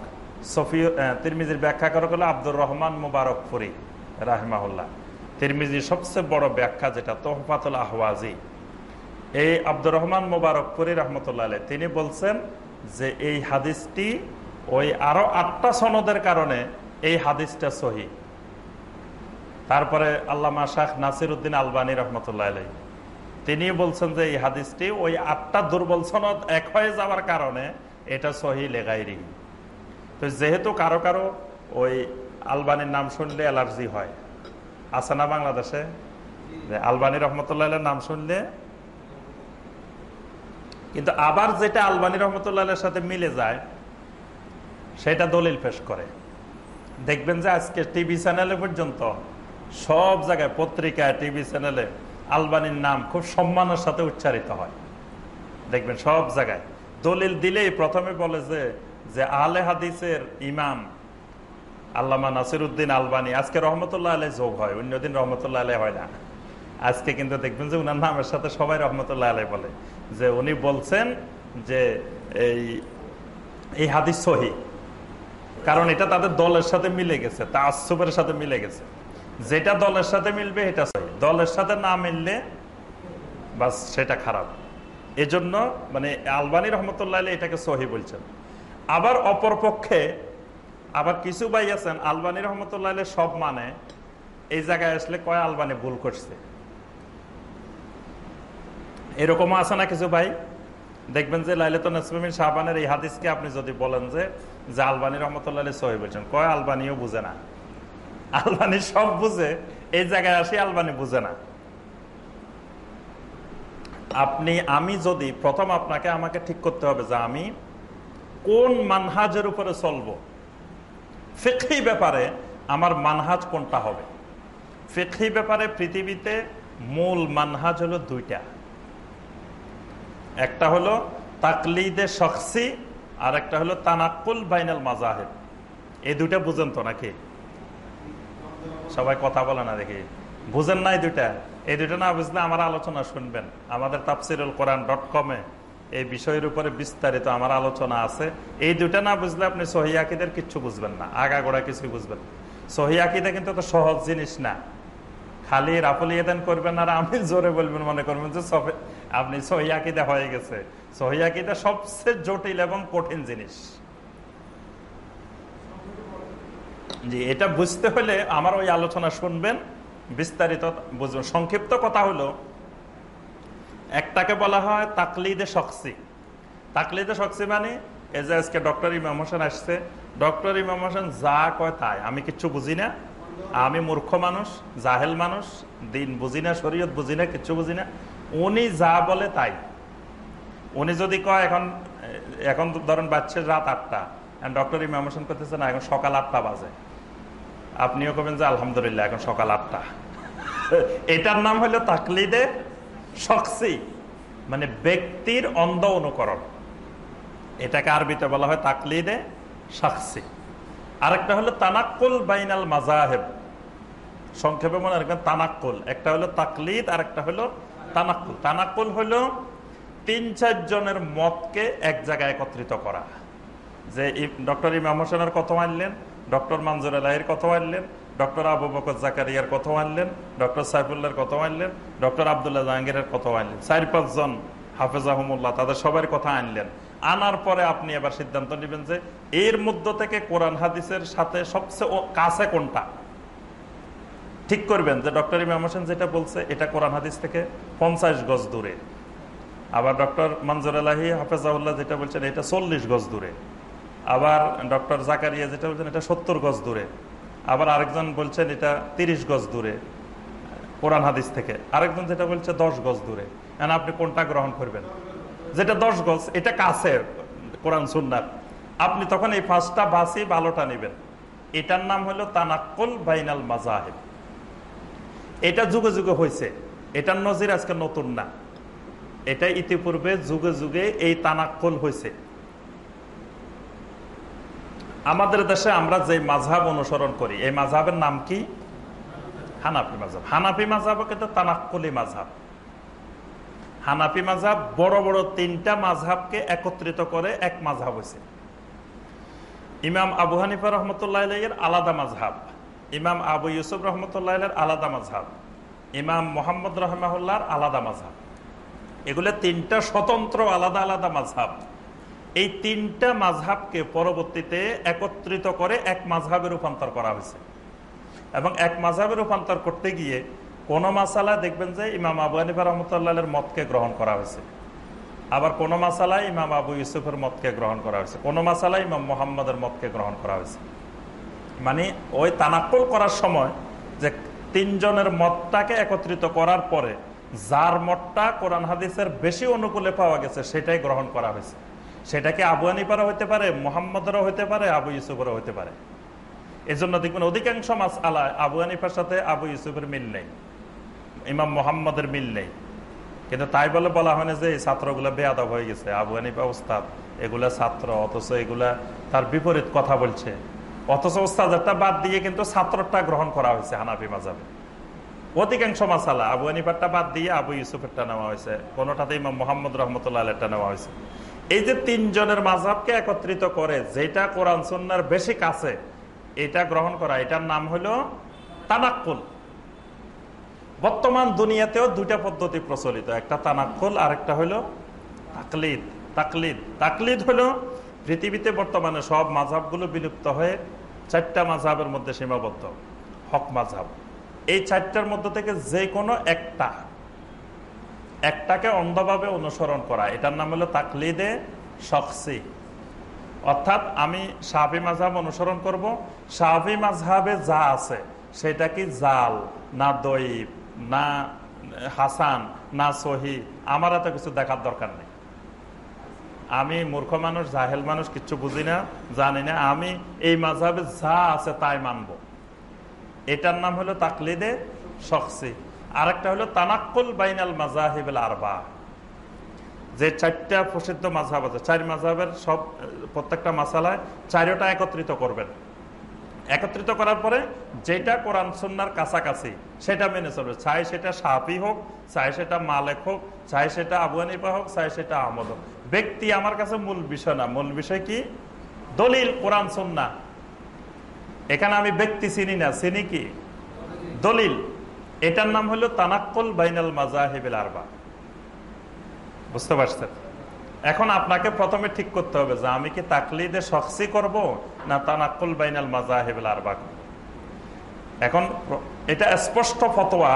সফি তিরমিজির ব্যাখ্যাকারক হলো আব্দুর রহমান মুবারক ফুরি রাহমাহুল্লাহ। তিরমিজির সবচেয়ে বড় ব্যাখ্যা যেটা, তোহফাতুল আহওয়াজি। এই আব্দুর রহমান মুবারকপুরি রহমতুল্লাহ তিনি বলছেন যে এই হাদিসটি ওই আরও আটটা সনদের কারণে এই হাদিসটা সহি। তারপরে আল্লামা শাহ নাসির উদ্দিন আলবানী রহমতুল্লাহ আলাই তিনি বলছেন যে এই হাদিসটি ওই আটটা দুর্বল সনদ এক হয়ে যাওয়ার কারণে এটা সহি লেগাইরি। তো যেহেতু কারও কারও ওই আলবানির নাম শুনলে অ্যালার্জি হয়, আছে না বাংলাদেশে? আলবানী রহমতুল্লাহ নাম শুনলে কিন্তু আবার যেটা আলবানী রহমতুল্লাহ সাথে মিলে যায়, সেটা দলিল পেশ করে। দেখবেন যে আজকে টিভি চ্যানেলে পর্যন্ত সব জায়গায়, পত্রিকায়, টিভি চ্যানেলে আলবানির নাম খুব সম্মানের সাথে উচ্চারিত হয়। দেখবেন সব জায়গায়। দলিল দিলেই প্রথমে বলে যে যে আলে হাদিসের ইমাম আল্লামা নাসির উদ্দিন আলবানী, আজকে রহমতুল্লাহ আলাই যোগ হয়, অন্যদিন রহমতুল্লাহ আলাই হয় না। আজকে কিন্তু দেখবেন যে উনার নামের সাথে সবাই রহমতুল্লাহ আলাই বলে। যে উনি বলছেন যে এই এই হাদিস সহি। কারণ এটা তাদের দলের সাথে মিলে গেছে তা আসুপের সাথে মিলে গেছে। যেটা দলের সাথে মিলবে, এটা সহি। দলের সাথে না মিললে বাস সেটা খারাপ। এজন্য মানে আলবানী রহমতুল্লাহ এটাকে সহি বলছেন। আবার অপরপক্ষে আবার কিছু ভাই আছেন, আলবানী রহমতুল্লাহ সব মানে এই জায়গায় আসলে কয় আলবানি ভুল করছে? এরকমও আছে না কিছু ভাই দেখবেন যে লাইলেতন ইসলামিন শাহবানের এই হাদিসকে আপনি যদি বলেন যে যে আলবানী রহমতুল্লাহ সহি বলছেন, কয় আলবানিও বুঝে না? আলবানি সব বুঝে, এই জায়গায় আসি আলবানি বুঝে না। আপনি, আমি যদি, প্রথম আপনাকে আমাকে ঠিক করতে হবে যে আমি কোন মানহাজের উপরে চলবো? ফেকি ব্যাপারে আমার মানহাজ কোনটা হবে? ফেকি ব্যাপারে পৃথিবীতে মূল মানহাজ হলো দুইটা। একটা হলো তাকলিদে শখসি, আর একটা হলো তানাকুল বাইনাল মাজাহেব। এই দুটা বুঝেন তো নাকি? সবাই কথা বলে না দেখি। বুঝেন নাই দুইটা? এই দুটা না বুঝলে আমার আলোচনা শুনবেন। আমাদের তাফসিরুল কোরআন ডট কমে এই বিষয়ের উপরে বিস্তারিত আমার আলোচনা আছে। এই দুটা না বুঝলে আপনি সহিয়াকিদের কিচ্ছু বুঝবেন না। আগাগোড়া কিছু বুঝবেন। সহিয়াকিদা কিন্তু তো সহজ জিনিস না। খালি রাফলি এদেন করবেন আর আমি জোরে বলবেন, মনে করবেন যে আপনি সহিয়াকিদা হয়ে গেছে। সহিয়াকিদা সবচেয়ে জটিল এবং কঠিন জিনিস। জি, এটা বুঝতে হলে আমার ওই আলোচনা শুনবেন, বিস্তারিত বুঝবেন। সংক্ষিপ্ত কথা হলো, একটাকে বলা হয় তাকলিদে শখসি। তাকলিদে শখসি মানে এই যে আজকে ডক্টর ইমাম হোসেন আসছে, ডক্টর ইমাম হোসেন যা কয় তাই। আমি কিচ্ছু বুঝি না। আমি মূর্খ মানুষ, জাহেল মানুষ, দিন বুঝি না, শরীয়ত বুঝি না, কিচ্ছু বুঝি না। উনি যা বলে তাই। উনি যদি কয়, এখন এখন ধরেন বাচ্চা রাত আটটা ডক্টর ইমাম হোসেন করতেছে না, এখন সকাল আটটা বাজে। আপনিও কবেন যে, আলহামদুলিল্লাহ, এখন সকাল আটটা। [laughs] এটার নাম হলো তাকলিদে শখসি মানে ব্যক্তির অন্ধ অনুকরণ। এটাকে আরবিতে বলা হয় তাকলিদে শখসি। আরেকটা হলো তানাক্কুল বাইনাল মাজাহেব সংক্ষেপে মনে রাখবেন, তানাক্কুল। একটা হলো তাকলিদ আর একটা হলো তানাক্কুল তানাক্কুল হলো তিন চারজনের মতকে এক জায়গায় একত্রিত করা। যে ডক্টর ইমাম হোসেনের কথা মানলেন, ডক্টর মঞ্জুর আলাহির কথা মানলেন, ডক্টর আবু বকর জাকারিয়ার কথা মানলেন, ডক্টর সাইফুল্লাহর কথা মানলেন, ডক্টর আবদুল্লাহ জাহাঙ্গীরের কথা মানলেন। চার পাঁচজন হাফেজ আহমুল্লাহ তাদের সবার কথা আনলেন। আনার পরে আপনি এবার সিদ্ধান্ত নেবেন যে এর মধ্য থেকে কোরআন হাদিসের সাথে সবচেয়ে কাছে কোনটা? ঠিক করবেন যে ডক্টর ইমাম হোসেন যেটা বলছে, এটা কোরআন হাদিস থেকে পঞ্চাশ গজ দূরে। আবার ডক্টর মঞ্জুর আলাহি হাফেজাউল্লাহ যেটা বলছেন, এটা চল্লিশ গজ দূরে। আবার ডক্টর জাকারিয়া যেটা বলছেন, এটা সত্তর গজ দূরে। আবার আরেকজন বলছেন, এটা তিরিশ গজ দূরে, কোরআন হাদিস থেকে। আরেকজন যেটা বলছে, দশ গজ দূরে। আপনি কোনটা গ্রহণ করবেন? যেটা দশ গজ, এটা কাছে কোরআন সুন্নার আপনি তখন এই পাঁচটা বাসি ভালোটা নেবেন। এটার নাম হলো তানাক্কল বাইনাল মাজাহেব এটা যুগে যুগে হয়েছে এটার নজির আজকে নতুন না। এটা ইতিপূর্বে যুগে যুগে এই তানাক্কল হয়েছে আমাদের দেশে আমরা যে মাঝহাব অনুসরণ করি, এই মাঝহাবের নাম কি? হানাফি মাঝাব হানাফি কিন্তু তানাক্কলি মাঝহাব হানাফি মাঝাব বড় বড় তিনটা মাঝহাবকে একত্রিত করে এক মাঝহাব হয়েছে ইমাম আবু হানিফা রহমতুল্লাহ আলাদা মাঝহাব ইমাম আবু ইউসুফ রহমতুল্লাহ আলাদা মাঝহাব ইমাম মোহাম্মদ রহমাহুল্লাহর আলাদা মাঝহাব এগুলো তিনটা স্বতন্ত্র আলাদা আলাদা মাঝহাব এই তিনটা মাঝহাবকে পরবর্তীতে একত্রিত করে এক মাঝহাবে রূপান্তর করা হয়েছে। এবং এক মাঝাবে রূপান্তর করতে গিয়ে কোন মাসালা দেখবেন যে ইমাম আবু হানিফা রহমতুল্লাহের মতকে গ্রহণ করা হয়েছে। আবার কোন মাসালায় ইমাম আবু ইউসুফের মতকে গ্রহণ করা হয়েছে। কোন মাসালায় ইমাম মোহাম্মদের মতকে গ্রহণ করা হয়েছে। মানে ওই তানাক্কুল করার সময় যে তিনজনের মতটাকে একত্রিত করার পরে যার মতটা কোরআন হাদিসের বেশি অনুকূলে পাওয়া গেছে, সেটাই গ্রহণ করা হয়েছে। সেটাকে আবু আনিপারও হতে পারে, মোহাম্মদেরও হতে পারে, আবু ইউসুফেরও হতে পারে। এই জন্য দেখবেন অধিকাংশ মাস আলায় আবু আনিফার সাথে আবু ইউসুফের মিল নেই, ইমাম মোহাম্মদের মিল নেই। কিন্তু তাই বলে বলা হয় না যে এই ছাত্রগুলো বেয়াদব হয়ে গেছে। আবু আনিফা ওস্তাদ, এগুলা ছাত্র, অথচ এগুলা তার বিপরীত কথা বলছে। অথচ ওস্তাদেরটা বাদ দিয়ে কিন্তু ছাত্রটা গ্রহণ করা হয়েছে হানাফি মাজাবে। অধিকাংশ মাসালা, আবু আনিফারটা বাদ দিয়ে আবু ইউসুফেরটা নেওয়া হয়েছে, কোনোটাতে ইমাম মোহাম্মদ রহমতুল্লাহ নেওয়া হয়েছে। এই যে তিনজনের মাঝাবকে একত্রিত করে যেটা কোরআন সন্ন্যার বেশি কাছে, এটা গ্রহণ করা, এটার নাম হলো তানাক্কুল। বর্তমান দুনিয়াতেও দুইটা পদ্ধতি প্রচলিত, একটা তানাক্কুল আর একটা হলো তাকলিদ। তাকলিদ তাকলিদ হলো পৃথিবীতে বর্তমানে সব মাঝাবগুলো বিলুপ্ত হয়ে চারটা মাঝাবের মধ্যে সীমাবদ্ধ, হক মাঝাব এই চারটার মধ্যে থেকে যে কোনো একটা, একটাকে অন্ধভাবে অনুসরণ করা, এটার নাম হলো তাকলিদে শখসি। অর্থাৎ আমি সাহাবি মাঝহাব অনুসরণ করব সাহাবি মাঝহাবে যা আছে সেটা কি জাল, না দইব না হাসান, না সহি, আমার এত কিছু দেখার দরকার নেই। আমি মূর্খ মানুষ, জাহেল মানুষ, কিচ্ছু বুঝি না, জানি না। আমি এই মাঝহাবে যা আছে তাই মানব। এটার নাম হলো তাকলিদে শখসি। আরেকটা হলো তানাক্কুল বাইনাল মাজাহিবেল আরবা। যে চারটা প্রসিদ্ধ মাঝহাব আছে, চার মাঝাবের সব, প্রত্যেকটা মাসালায় চারোটা একত্রিত করবেন। একত্রিত করার পরে যেটা কোরআন সন্ন্যার কাছাকাছি, সেটা মেনে চলবে। চাই সেটা সাহাপি হোক, চাই সেটা মালেক হোক, চাই সেটা আবুয়ানিপা হোক, চাই সেটা আহমদ হোক। ব্যক্তি আমার কাছে মূল বিষয় না। মূল বিষয় কি? দলিল, কোরআন সন্না এখানে আমি ব্যক্তি চিনি না। চিনি কি? দলিল। এটার নাম হলো তানাক্কল বাইনাল মাজাহিবিল আরবা। বুঝতে পারছেন? এখন আপনাকে প্রথমে ঠিক করতে হবে যে আমি কি তাকলিদে শখসি করব না তানাক্কুল বাইনাল মাজাহিবিল আরবা এখন এটা স্পষ্ট ফতোয়া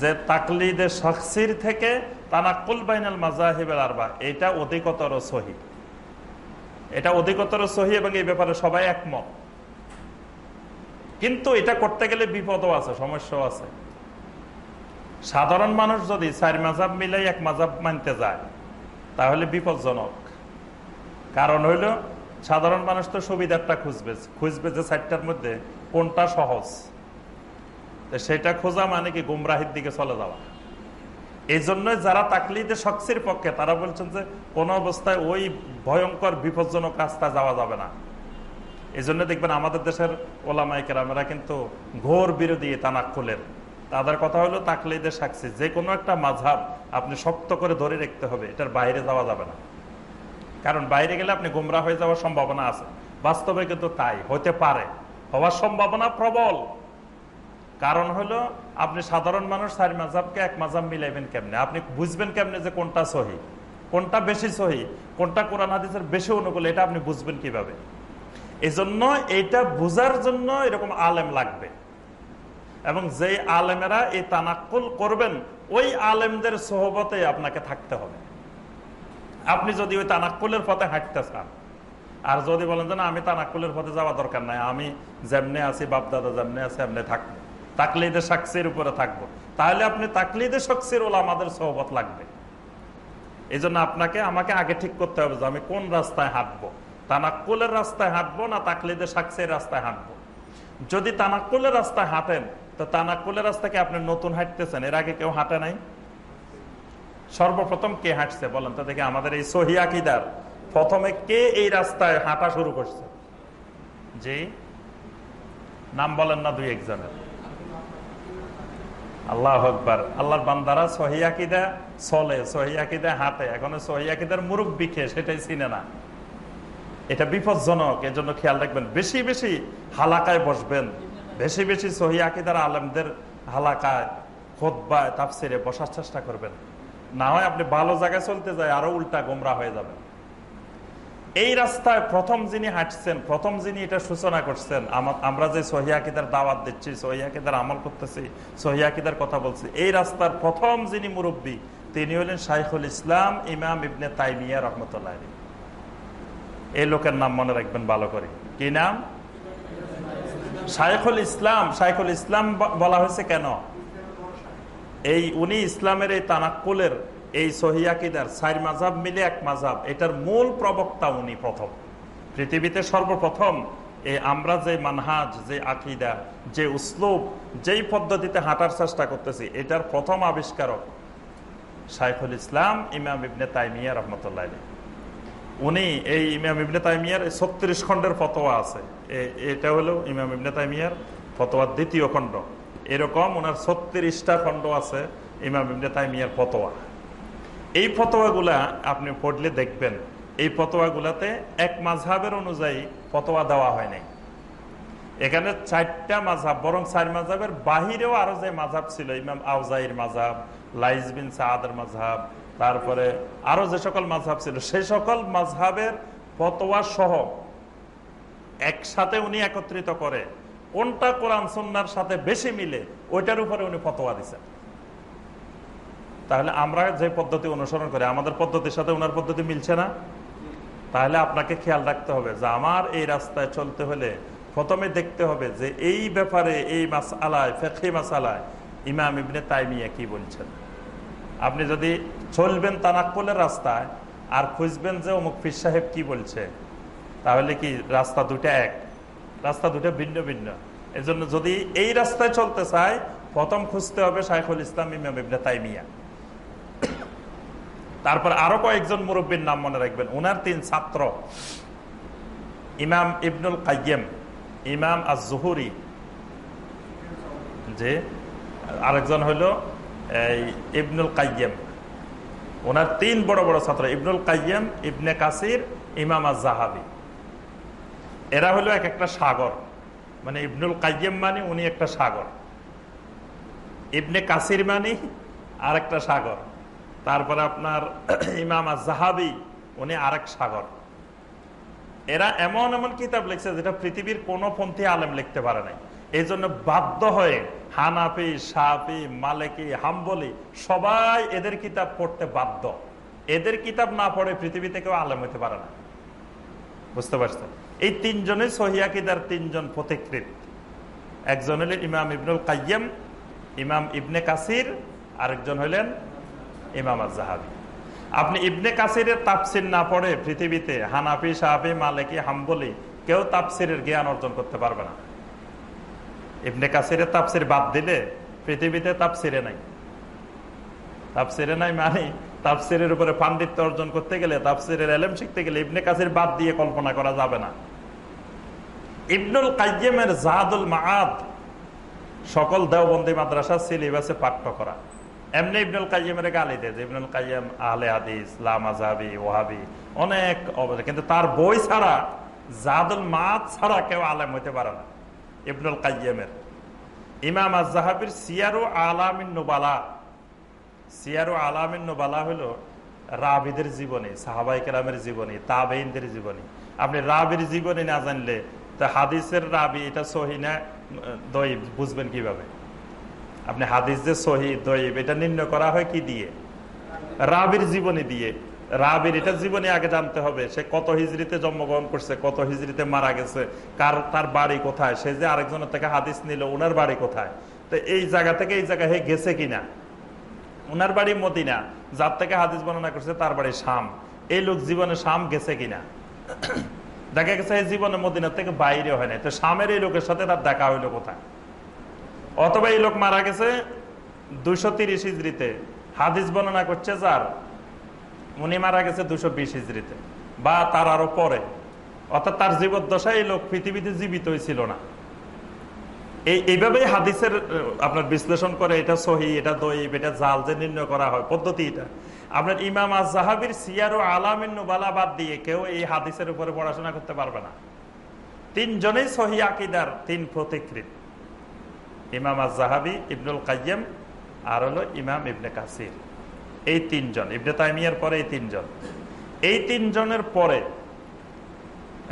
যে তাকলিদে শখসির থেকে তানাক্কুল বাইনাল মাজাহিবিল আরবা এটা অধিকতর সহি। এটা অধিকতর সহি এবং এই ব্যাপারে সবাই একমত। কিন্তু এটা করতে গেলে বিপদও আছে, সমস্যাও আছে। সাধারণ মানুষ যদি চার মাজাব মিলে এক মাজাব মানতে যায়, তাহলে বিপজ্জনক। কারণ হইল, সাধারণ মানুষ তো সুবিধাটা খুঁজবে খুঁজবে যে চারটার মধ্যে কোনটা সহজ। সেটা খোঁজা মানে কি, গুমরাহির দিকে চলে যাওয়া। এই জন্য যারা তাকলিদে শখসির পক্ষে, তারা বলছেন যে কোন অবস্থায় ওই ভয়ঙ্কর, বিপজ্জনক রাস্তা যাওয়া যাবে না। এই জন্য দেখবেন আমাদের দেশের ওলামাইকেরামেরা কিন্তু ঘোর বিরোধী তানাক্কুলের। তাদের কথা হলো তাকলিদের সাক্ষী। যে কোনো একটা মাঝাব আপনি শক্ত করে ধরে রাখতে হবে, এটার বাইরে যাওয়া যাবে না। কারণ বাইরে গেলে আপনি গুমরা হয়ে যাওয়ার সম্ভাবনা আছে। বাস্তবে কিন্তু তাই, হতে পারে। হওয়ার সম্ভাবনা প্রবল। কারণ হলো, আপনি সাধারণ মানুষ চারি মাঝাবকে এক মাঝাব মিলাইবেন কেমনে? আপনি বুঝবেন কেমনে যে কোনটা সহি? কোনটা বেশি সহি? কোনটা কোরআন হাদিসের বেশি অনুকূল? এটা আপনি বুঝবেন কীভাবে? এজন্য এইটা বুঝার জন্য এরকম আলেম লাগবে। এবং যে আলেমেরা এই তানাক্কুল করবেন, ওই আলেমদের সহবতে আপনাকে থাকতে হবে। আপনি যদি ওই তানাক্কুলের পথে হাঁটতে চান, আর যদি বলেন যে না, আমি তানাক্কুলের পথে যাওয়া দরকার নাই, আমি যেমনে আছি, বাপদাদা যেমনে আছে, এমনি থাকব। তাকলিদের সাক্ষীর উপরে থাকব। তাহলে আপনি শখসির ওলা আমাদের সহবত লাগবে। এই আপনাকে, আমাকে আগে ঠিক করতে হবে যে আমি কোন রাস্তায় হাঁটবো। তানাক্কুলের রাস্তায় হাঁটবো না তাকলিদের সাক্ষীর রাস্তায় হাঁটবো? যদি তানাক্কুলের রাস্তায় হাঁটেন, তো তানাক্কুলের রাস্তাকে আপনি নতুন হাঁটতেছেন? এর আগে কেউ হাঁটে নাই? সর্বপ্রথম কে হাঁটছে বলেন তো দেখে, আমাদের এই সহিয়াকিদার প্রথমে কে এই রাস্তায় হাঁটা শুরু করছে? জি? নাম বলেন না দুই একজনের। আল্লাহ আকবর। আল্লাহর বান্দারা সহিয়াকিদা চলে সহিয়াকিদা হাঁটে। এখন সহিয়াকিদার মুরব্বী খেয়ে সেটাই চিনে না। এটা বিপজ্জনক, এজন্য খেয়াল রাখবেন, বেশি বেশি হালাকায় বসবেন। বেশি বেশি সহি আকিদার আলমদের হালাকায়, খোদ্বায় তাপসিরে বসার চেষ্টা করবেন। না হয় আপনি ভালো জায়গায় চলতে যায়, আরও উল্টা গোমরা হয়ে যাবে এই রাস্তায় প্রথম যিনি হাঁটছেন, প্রথম যিনি এটা সূচনা করছেন আমরা যে সহিয়াকিদার দাওয়াত দিচ্ছি সহিয়াকিদার আমল করতেছি সহিয়াকিদার কথা বলছি, এই রাস্তার প্রথম যিনি মুরব্বী, তিনি হলেন শাইখুল ইসলাম ইমাম ইবনে তাইমিয়া রহমতুল্লাহ এই লোকের নাম মনে রাখবেন ভালো করে। কি নাম? শাইখুল ইসলাম। শাইখুল ইসলাম বলা হয়েছে কেন? এই উনি ইসলামের এই তানাক্কুলের এই সহিয়াকিদার সাইর মাজাব মিলে এক মাজাব এটার মূল প্রবক্তা উনি প্রথম। পৃথিবীতে সর্বপ্রথম এই আমরা যে মানহাজ, যে আকিদা, যে উসলুব, যেই পদ্ধতিতে হাঁটার চেষ্টা করতেছি, এটার প্রথম আবিষ্কারক শাইখুল ইসলাম ইমাম ইবনে তাইমিয়া রহমতুল্লাহ উনি এই ইমাম ইবনে তাইমিয়ার ছত্রিশ খণ্ডের ফতোয়া আছে। এটা হলো ইমাম ইবনে তাইমিয়ার ফতোয়ার দ্বিতীয় খণ্ড। এরকম ওনার ছত্রিশটা খণ্ড আছে ইমাম ইবনে তাইমিয়ার ফতোয়া। এই ফতোয়াগুলা আপনি পড়লে দেখবেন। এই ফতোয়াগুলাতে এক মাঝহাবের অনুযায়ী ফতোয়া দেওয়া হয় নাই। এখানে চারটা মাঝাব বরং চার মাঝাবের বাহিরেও আরও যে মাঝাব ছিল, ইমাম আউজাইর মাঝাব লাইজ বিন সাহাদের মাঝাব তারপরে আরও যে সকল মাঝাব ছিল সেই সকল মাঝহাবের ফতোয়া সহ একসাথে উনি একত্রিত করে কোনটা কোরআন সন্ন্যার সাথে বেশি মিলে, ওইটার উপরে উনি ফতোয়া দিচ্ছেন। তাহলে আমরা যে পদ্ধতি অনুসরণ করি, আমাদের পদ্ধতির সাথে ওনার পদ্ধতি মিলছে না? তাহলে আপনাকে খেয়াল রাখতে হবে যে আমার এই রাস্তায় চলতে হলে প্রথমে দেখতে হবে যে এই ব্যাপারে এই মাস আলায় ফেকি মাস আলায় ইমাম ইবনে তাইমিয়া কি বলছেন। আপনি যদি চলবেন তানাকপলের রাস্তায় আর খুঁজবেন যে অমুক ফির সাহেব কি বলছে, তাহলে কি রাস্তা দুটা এক? রাস্তা দুটা ভিন্ন ভিন্ন। এজন্য যদি এই রাস্তায় চলতে চায়, প্রথম খুঁজতে হবে শাইখুল ইসলাম ইমাম ইবনে তাইমিয়া। তারপর আরও কয়েকজন মুরব্বীর নাম মনে রাখবেন। উনার তিন ছাত্র, ইমাম ইবনুল কাইম ইমাম আজ জহুরি যে আরেকজন হইল ইবনুল কাইম ওনার তিন বড় বড় ছাত্র, ইবনুল কাইম ইবনে কাসির, ইমাম আজ জাহাবি এরা হলো এক একটা সাগর। মানে ইবনুল কাইম মানে উনি একটা সাগর। ইবনে কাসির মানে আর একটা সাগর। তারপরে আপনার [clears throat] ইমাম জাহাবি উনি আরেক সাগর। এরা এমন এমন কিতাব লিখছে যেটা পৃথিবীর কোন পন্থী আলেম লিখতে পারে নাই। এই জন্য বাধ্য হয়ে হানাফি সাহাফি মালেকি, হাম্বলি, সবাই এদের কিতাব পড়তে বাধ্য। এদের কিতাব না পড়ে পৃথিবীতে কেউ আলেম হইতে পারে না। বুঝতে পারছেন? এই তিনজনের সহিয়াকিদার তিনজন প্রতিকৃত একজন হলেন ইমাম ইবনুল কাইম ইমাম ইবনে কাসির, আরেকজন হলেন ইমাম জাহাবি আপনি ইবনে কাসিরের তাপসির না পড়ে পৃথিবীতে হানাফি সাহাবি মালিকি, হাম্বলি কেউ তাপসিরের জ্ঞান অর্জন করতে পারবে না। ইবনে কাসিরের তাপসির বাদ দিলে পৃথিবীতে তাপসিরে নাই। তাপসিরে নাই মানে তাপসিরের উপরে পাণ্ডিত্য অর্জন করতে গেলে তাপসিরের এলেম শিখতে গেলে ইবনে কাসির বাদ দিয়ে কল্পনা করা যাবে না। ইবনুল কাইমের জাহাদুল মাহাদ সকল দেওবন্দি মাদ্রাসা সিলেবাসে পাঠ্য করা। এমনি ইবনুল কাইমের গালি দেয় ইবনুল কাইম আহলে হাদিস লামাজাবি ওহাবি অনেক অবস্থা কিন্তু তার বই ছাড়া, জাদুল মাত ছাড়া কেউ আলেম হইতে পারে না ইবনুল কাইমের ইমাম আজাহাবির সিয়ারু আলামিন নোবালা। সিয়ারু আলামিন নোবালা হলো রাবিদের জীবনী সাহাবাই কেরামের জীবনী তাবেইনদের জীবনী। আপনি রাবির জীবনী না জানলে, তা হাদিসের রাবি, এটা সহিনা দই বুঝবেন কীভাবে? আপনি হাদিস যে দইব এটা নির্ণয় করা হয় কি দিয়ে? রাবির জীবনী দিয়ে। রাবির এটা জীবনে আগে জানতে হবে, সে কত হিজড়িতে জন্মগ্রহণ করছে, কত হিজড়িতে মারা গেছে, কার, তার বাড়ি কোথায়, সে যে আরেকজনের থেকে হাদিস নিল ওনার বাড়ি কোথায়? তো এই জায়গা থেকে এই জায়গায় হে গেছে কিনা? ওনার বাড়ি মদিনা, যার থেকে হাদিস বর্ণনা করছে তার বাড়ি শাম। এই লোক জীবনে শাম গেছে কিনা? [coughs] দেখা গেছে জীবনে মদিনার থেকে বাইরে হয় না তো শামের এই লোকের সাথে তার দেখা হইল কোথায়? অথবা এই লোক মারা গেছে দুশো তিরিশ ইজরিতে হাদিস বর্ণনা করছে, যার, উনি মারা গেছে দুশো বিশ ইজরিতে বা তার আরও পরে। অর্থাৎ তার জীবদ্দশায় এই লোক পৃথিবীতে জীবিত হয়েছিল না। এই, এইভাবেই হাদিসের আপনার বিশ্লেষণ করে এটা সহি, এটা দই এটা জাল যে নির্ণয় করা হয়, পদ্ধতি এটা। আপনার ইমাম আজাহাবির সিয়ার ও আলামিন নুবালা বাদ দিয়ে কেউ এই হাদিসের উপরে পড়াশোনা করতে পারবে না। তিনজনেই সহি আকিদার তিন প্রতিকৃত। ইমাম আজাহাবি ইবনুল কাইম আর হলো ইমাম ইবনে কাসির। এই তিনজন, ইবনে তাইমিয়ার পরে এই তিনজন। এই তিনজনের পরে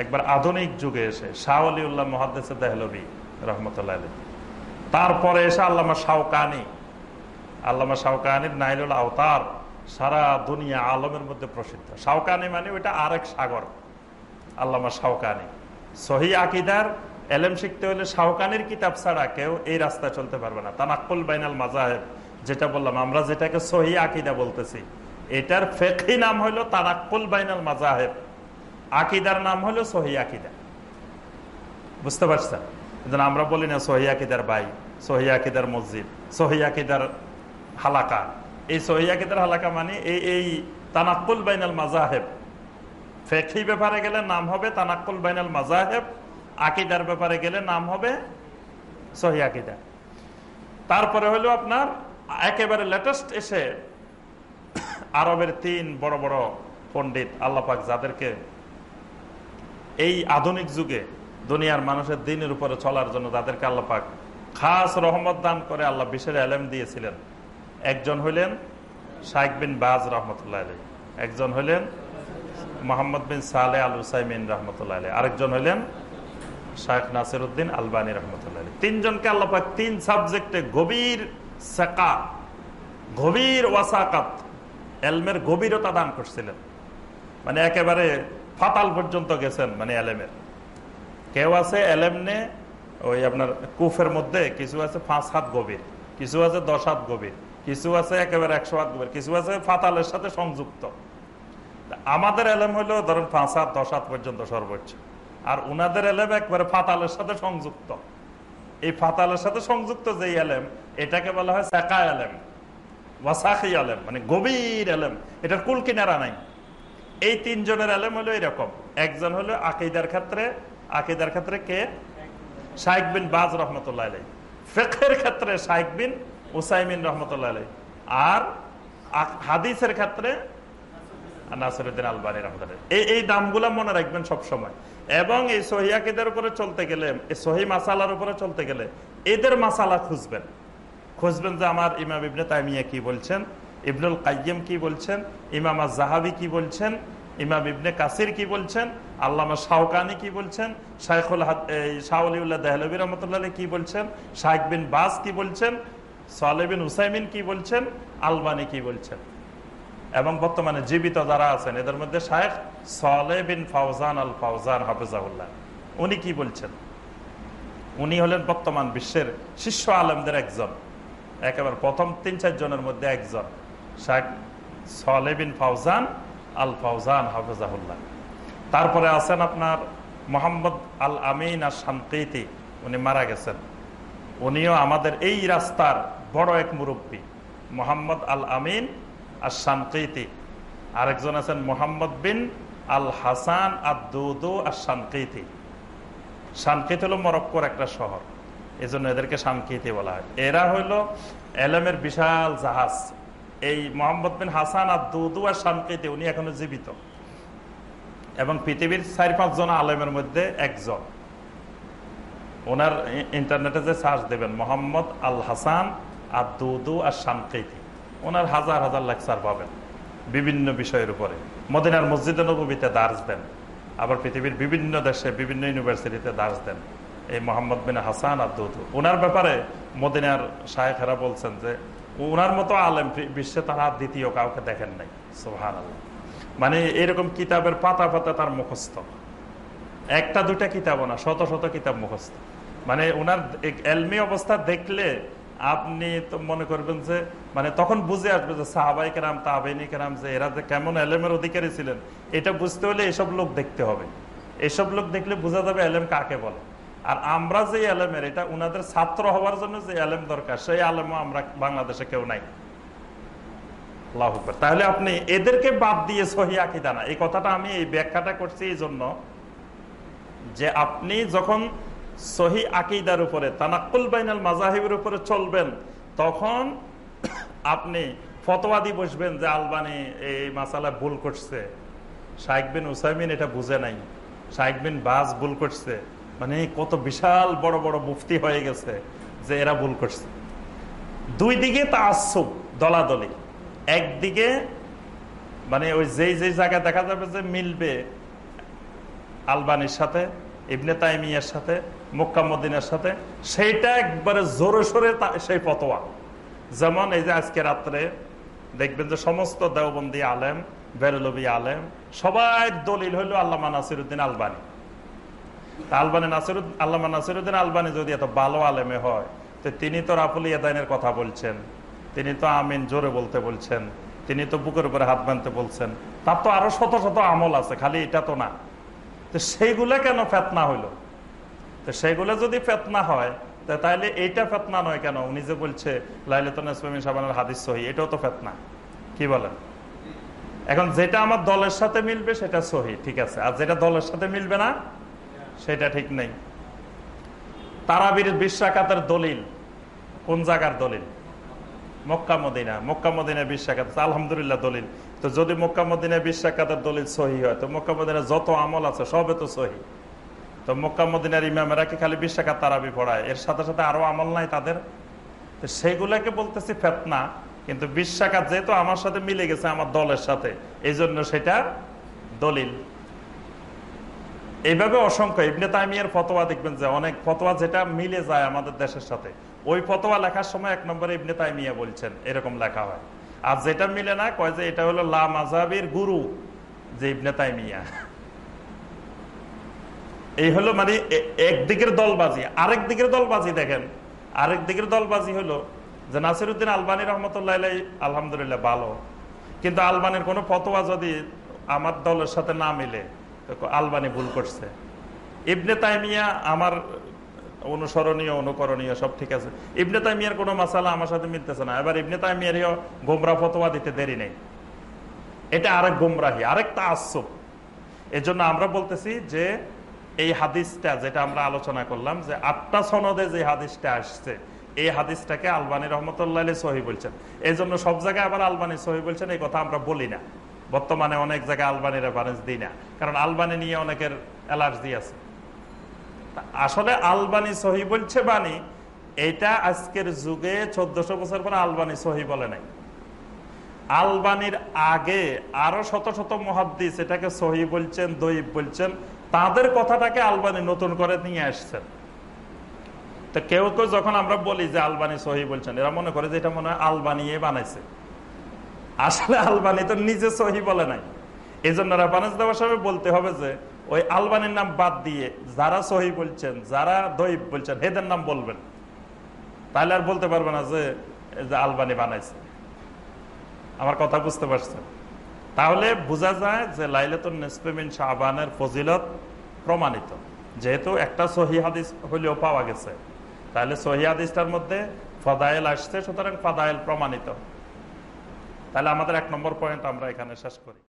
একবার আধুনিক যুগে এসে শাহ আলিউল্লাহ মহাদ্দেসে দেহলবি রহমতুল্লাহ আলী তারপরে এসে আল্লামা শাহকানি আল্লামা শাহকানির নাইলুল আওতার সারা দুনিয়া আলমের মধ্যে প্রসিদ্ধ। শাহকানি মানে ওইটা আরেক সাগর, আল্লামা শাহকানি সহি আকিদার এলেম শিখতে হলে শাহকানির কিতাব ছাড়া কেউ এই রাস্তা চলতে পারবে না। তানাক্কুল বাইনাল মাজাহেব যেটা বললাম, আমরা যেটাকে সহি আকিদা বলতেছি, এটার ফেকি নাম হলো তানাক্কুল বাইনাল মাজাহেব আকিদার নাম হলো সহি আকিদা। বুঝতে পারছেন? আমরা বলি না সহি আকিদার বাই সহি আকিদার মসজিদ সহি আকিদার হালাকা। এই সহি আকিদার হালাকা মানে এই এই তানাক্কুল বাইনাল মাজাহেব ফেকি ব্যাপারে গেলে নাম হবে তানাক্কুল বাইনাল মাজাহেব আকিদার ব্যাপারে গেলে নাম হবে সহি আকিদা। তারপরে হলো আপনার, একেবারে লেটেস্ট এসে আরবের তিন বড় বড় পণ্ডিত আল্লাপাক যাদেরকে এই আধুনিক যুগে দুনিয়ার মানুষের দিনের উপরে চলার জন্য তাদেরকে আল্লাপাক খাস রহমত দান করে আল্লাহ বিশের আলেম দিয়েছিলেন। একজন হইলেন শাইক বিন বাজ রহমতুল্লাহ আলী একজন হইলেন মোহাম্মদ বিন সালে আল হুসাইমিন রহমতুল্লাহ আলী আরেকজন হইলেন শাহেখ নাসির উদ্দিন আলবানী রহমতুল্লাহ তিনজনকে আল্লাপাক তিন সাবজেক্টে গভীর সেকা, গভীর ওয়াসাকাত, এলমের গভীরতা দান করছিলেন। মানে একেবারে ফাতাল পর্যন্ত গেছেন মানে এলেমের। কেউ আছে এলেমনে ওই আপনার কুফের মধ্যে, কিছু আছে পাঁচ হাত গভীর, কিছু আছে দশ হাত গভীর, কিছু আছে একেবারে একশো হাত গভীর, কিছু আছে ফাতালের সাথে সংযুক্ত। আমাদের এলেম হলো ধরেন পাঁচ হাত, দশ হাত পর্যন্ত সর্বোচ্চ। আর উনাদের এলেম একবারে ফাতালের সাথে সংযুক্ত। এই ফাতালের সাথে সংযুক্ত যে এলেম, এটাকে বলা হয় সাকা এলেম ওয়াসাখি আলেম মানে গভীর এলেম। এটার কুল কিনারা নাই। এই তিনজনের আলেম হলো এরকম। একজন হলো আকিদার ক্ষেত্রে আকিদার ক্ষেত্রে কে? শাইক বিন বাজ রহমতুল্লাহ আলাই ফেকের ক্ষেত্রে শাইক বিন উসাইমিন রহমতুল্লাহ আলাই আর হাদিসের ক্ষেত্রে নাসরুদ্দিন আলবানী রহমতুল্লাহ। এই এই দামগুলো মনে রাখবেন সব সময় এবং এই সহিয়াকিদের উপরে চলতে গেলে, এই সহি মাসালার উপরে চলতে গেলে, এদের মাসালা খুঁজবেন। খুঁজবেন যে আমার ইমাম ইবনে তাইমিয়া কি বলছেন, ইবনুল কাইম কি বলছেন, ইমাম জাহাবি কি বলছেন, ইমাম ইবনে কাসির কি বলছেন, আল্লামা শাহকানি কি বলছেন, শাইখুল শাহলিউল্লাহ দেহলবী রহমতুল্লাহ কি বলছেন শাহেক বিন বাস কি বলছেন সালেবিন হুসাইমিন কি বলছেন, আলবানি কি বলছেন। এবং বর্তমানে জীবিত যারা আছেন, এদের মধ্যে Sheikh Saleh bin Fawzan al Fawzan Hafizullah উনি কি বলছেন? উনি হলেন বর্তমান বিশ্বের শীর্ষ আলমদের একজন। একেবারে প্রথম তিন, চার জনের মধ্যে একজন। Sheikh Saleh bin Fawzan al Fawzan হাফিজাহুল্লাহ। তারপরে আছেন আপনার মোহাম্মদ আল আমিন আর শান্তি উনি মারা গেছেন। উনিও আমাদের এই রাস্তার বড় এক মুরব্বী, মোহাম্মদ আল আমিন আর শান্তি আরেকজন আছেন মোহাম্মদ বিন আল হাসান আদুদু আর শানকিত হলো মরক্কোর একটা শহর। এই জন্য এদেরকে শানকিতি বলা হয়। এরা হইল এলমের বিশাল জাহাজ। এই মোহাম্মদ বিন হাসান আর দুদু আর শানকিতি উনি এখনও জীবিত। এবং পৃথিবীর চার পাঁচজন আলেমের মধ্যে একজন। ওনার ইন্টারনেটে যে সার্চ দেবেন, মোহাম্মদ আল হাসান আর দুদু আর শানকিতি ওনার হাজার হাজার লেকচার পাবেন বিভিন্ন বিষয়ের উপরে। মদিনার মসজিদে নবীতে দার্স দেন, আবার পৃথিবীর বিভিন্ন দেশে, বিভিন্ন ইউনিভার্সিটিতে দাস দেন। এই মোহাম্মদ বিন হাসান আব্দুদ ওনার ব্যাপারে মদিনার শাহেখেরা বলছেন যে, ওনার মতো আলেম বিশ্বে তারা দ্বিতীয় কাউকে দেখেন নাই। সোহান আল্লাহ মানে এরকম কিতাবের পাতা পাতা তার মুখস্থ। একটা দুটা কিতাব না, শত শত কিতাব মুখস্থ। মানে ওনার এলমি অবস্থা দেখলে আপনি তো মনে করবেন যে মানে তখন বুঝে আসবে যে সাহাবাই কেরাম তাহাবাইনি কেরাম, যে এরা যে কেমন এলেমের অধিকারী ছিলেন, এটা বুঝতে হলে এসব লোক দেখতে হবে। এসব লোক দেখলে বোঝা যাবে এলেম কাকে বলে। আর আমরা যে এলেমের, এটা উনাদের ছাত্র হওয়ার জন্য যে এলেম দরকার, সেই আলেমও আমরা বাংলাদেশে কেউ নাই। তাহলে আপনি এদেরকে বাদ দিয়ে সহি আকিদা না। এই কথাটা আমি এই ব্যাখ্যাটা করছি এই জন্য যে আপনি যখন সহি আকিদার উপরে, তানাক্কুল বাইনাল মাজাহিবের উপরে চলবেন, তখন আপনি ফতোয়াদি বসবেন যে আলবানি এই মাসালা ভুল করছে। শাইক বিন উসাইমিন এটা বুঝে নাই। শাইক বিন বাস ভুল করছে। মানে কত বিশাল বড় বড় মুফতি হয়ে গেছে যে এরা ভুল করছে। দুই দিকে তা আসুক দলাদলি একদিকে মানে ওই যেই যেই জায়গায় দেখা যাবে যে মিলবে আলবানির সাথে, ইবনে তাইমিয়ার সাথে মোক্কামুদ্দিনের সাথে, সেইটা একবারে জোরে সোরে সেই ফতোয়া। যেমন এই যে আজকে রাত্রে, দেখবেন যে সমস্ত দেওবন্দি আলেম, বেরলবি আলেম, সবাই দলিল হইল আল্লামা নাসিরুদ্দিন আলবানি। আলবানি নাসিরুদ্দিন আল্লামা নাসিরুদ্দিন আলবানি যদি এত ভালো আলেমে হয়, তো তিনি তো রাফুল ইয়াদাইনের কথা বলছেন, তিনি তো আমিন জোরে বলতে বলছেন, তিনি তো বুকের উপরে হাত বাঁধতে বলছেন, তার তো আরও শত শত আমল আছে, খালি এটা তো না। তো সেইগুলা কেন ফেতনা হইল? তো সেইগুলো যদি ফেতনা হয় তাহলে এইটা ফেতনা নয় কেন? উনি যে বলছে, লাইলেতন হাদিস সহি, এটাও তো ফেতনা। কি বলেন? এখন যেটা আমার দলের সাথে মিলবে, সেটা সহি, ঠিক আছে। আর যেটা দলের সাথে মিলবে না, সেটা ঠিক নেই। তারাবির বিশ্বাকাতের দলিল, কোন জায়গার দলিল? Mecca, Medina. মক্কা, মদিনা বিশ্বাকাত, আলহামদুলিল্লাহ, দলিল। তো যদি মক্কা, মদিনা বিশ্বাকাতের দলিল সহি হয়, তো মক্কা মদিনা যত আমল আছে, সবে তো সহি। তো মক্কা মদিনার ইমামেরা কি খালি বিশ্বাকাত তারাবি পড়ায়? এর সাথে সাথে আরও আমল নাই তাদের। সেগুলাকে বলতেছি ফেতনা, কিন্তু বিশ্বাকাত যেহেতু আমার সাথে মিলে গেছে, আমার দলের সাথে এই জন্য সেটা দলিল। এইভাবে অসংখ্য, ইবনে তাইমিয়ার ফতোয়া দেখবেন যে অনেক ফতোয়া যেটা মিলে যায় আমাদের দেশের সাথে। ওই ফতোয়া লেখার সময় এক নম্বরে ইবনে তাইমিয়া বলছেন, এরকম লেখা হয়। আর যেটা মিলে না, কয় যে এটা হলো লা মাজাবির গুরু, যে ইবনে তাইমিয়া। এই হলো মানে একদিকের দলবাজি, আরেক দিকের দলবাজি দেখেন। আরেক দিকের দলবাজি হলো যে নাসিরুদ্দিন আলবানী রহমতুল্লাহ আলহামদুলিল্লাহ ভালো। কিন্তু আলবানির কোনো ফতোয়া যদি আমার দলের সাথে না মিলে, তো আলবানি ভুল করছে। ইবনে তাইমিয়া আমার অনুসরণীয়, অনুকরণীয়, সব ঠিক আছে। ইবনে তাইমিয়ার কোনো মাসালা আমার সাথে মিলতেছে না। এবার ইবনে তাইমিয়ারও গোমরা ফতোয়া দিতে দেরি নেই। এটা আরেক গোমরাহি, আরেক তাসব এজন্য আমরা বলতেছি যে এই হাদিসটা যেটা আমরা আলোচনা করলাম যে আটটা সনদে যে হাদিসটা আসছে, এই হাদিসটাকে আলবানী রহমতুল্লাহ সহি বলছেন। এই জন্য সব জায়গায় আবার আলবানী সহি বলছেন, এই কথা আমরা বলি না। বর্তমানে অনেক জায়গায় আলবানি রেফারেন্স দিই না, কারণ আলবানি নিয়ে অনেকের অ্যালার্জি আছে। আসলে আলবানি সহি বলছে বাণী এটা আজকের যুগে চোদ্দশো বছর পরে আলবানি সহি বলে নাই। আলবানির আগে আরও শত শত মহাদ্দিস এটাকে সহি বলছেন দইব বলছেন তাদের কথাটাকে আলবানি নতুন করে নিয়ে আসছেন। তো কেউ কেউ যখন আমরা বলি যে আলবানি সহি বলছেন, এরা মনে করে যে এটা মনে হয় আলবানিয়ে বানাইছে। আসলে আলবানি তো নিজে সহি বলে নাই। এই জন্য বলতে হবে যে, ওই আলবানির নাম বাদ দিয়ে যারা সহি বলছেন, যারা দইব বলছেন এদের নাম বলবেন। তাহলে আর বলতে পারবে না যে আলবানি বানাইছে। আমার কথা বুঝতে পারছেন? তাহলে বোঝা যায় যে লাইলেতুন নেসপেমিন শাহবানের ফজিলত প্রমাণিত। যেহেতু একটা সহি হাদিস হলেও পাওয়া গেছে। তাহলে সহি হাদিসটার মধ্যে ফদায়েল আসছে, সুতরাং ফদায়েল প্রমাণিত। তাহলে আমাদের এক নম্বর পয়েন্ট আমরা এখানে শেষ করি।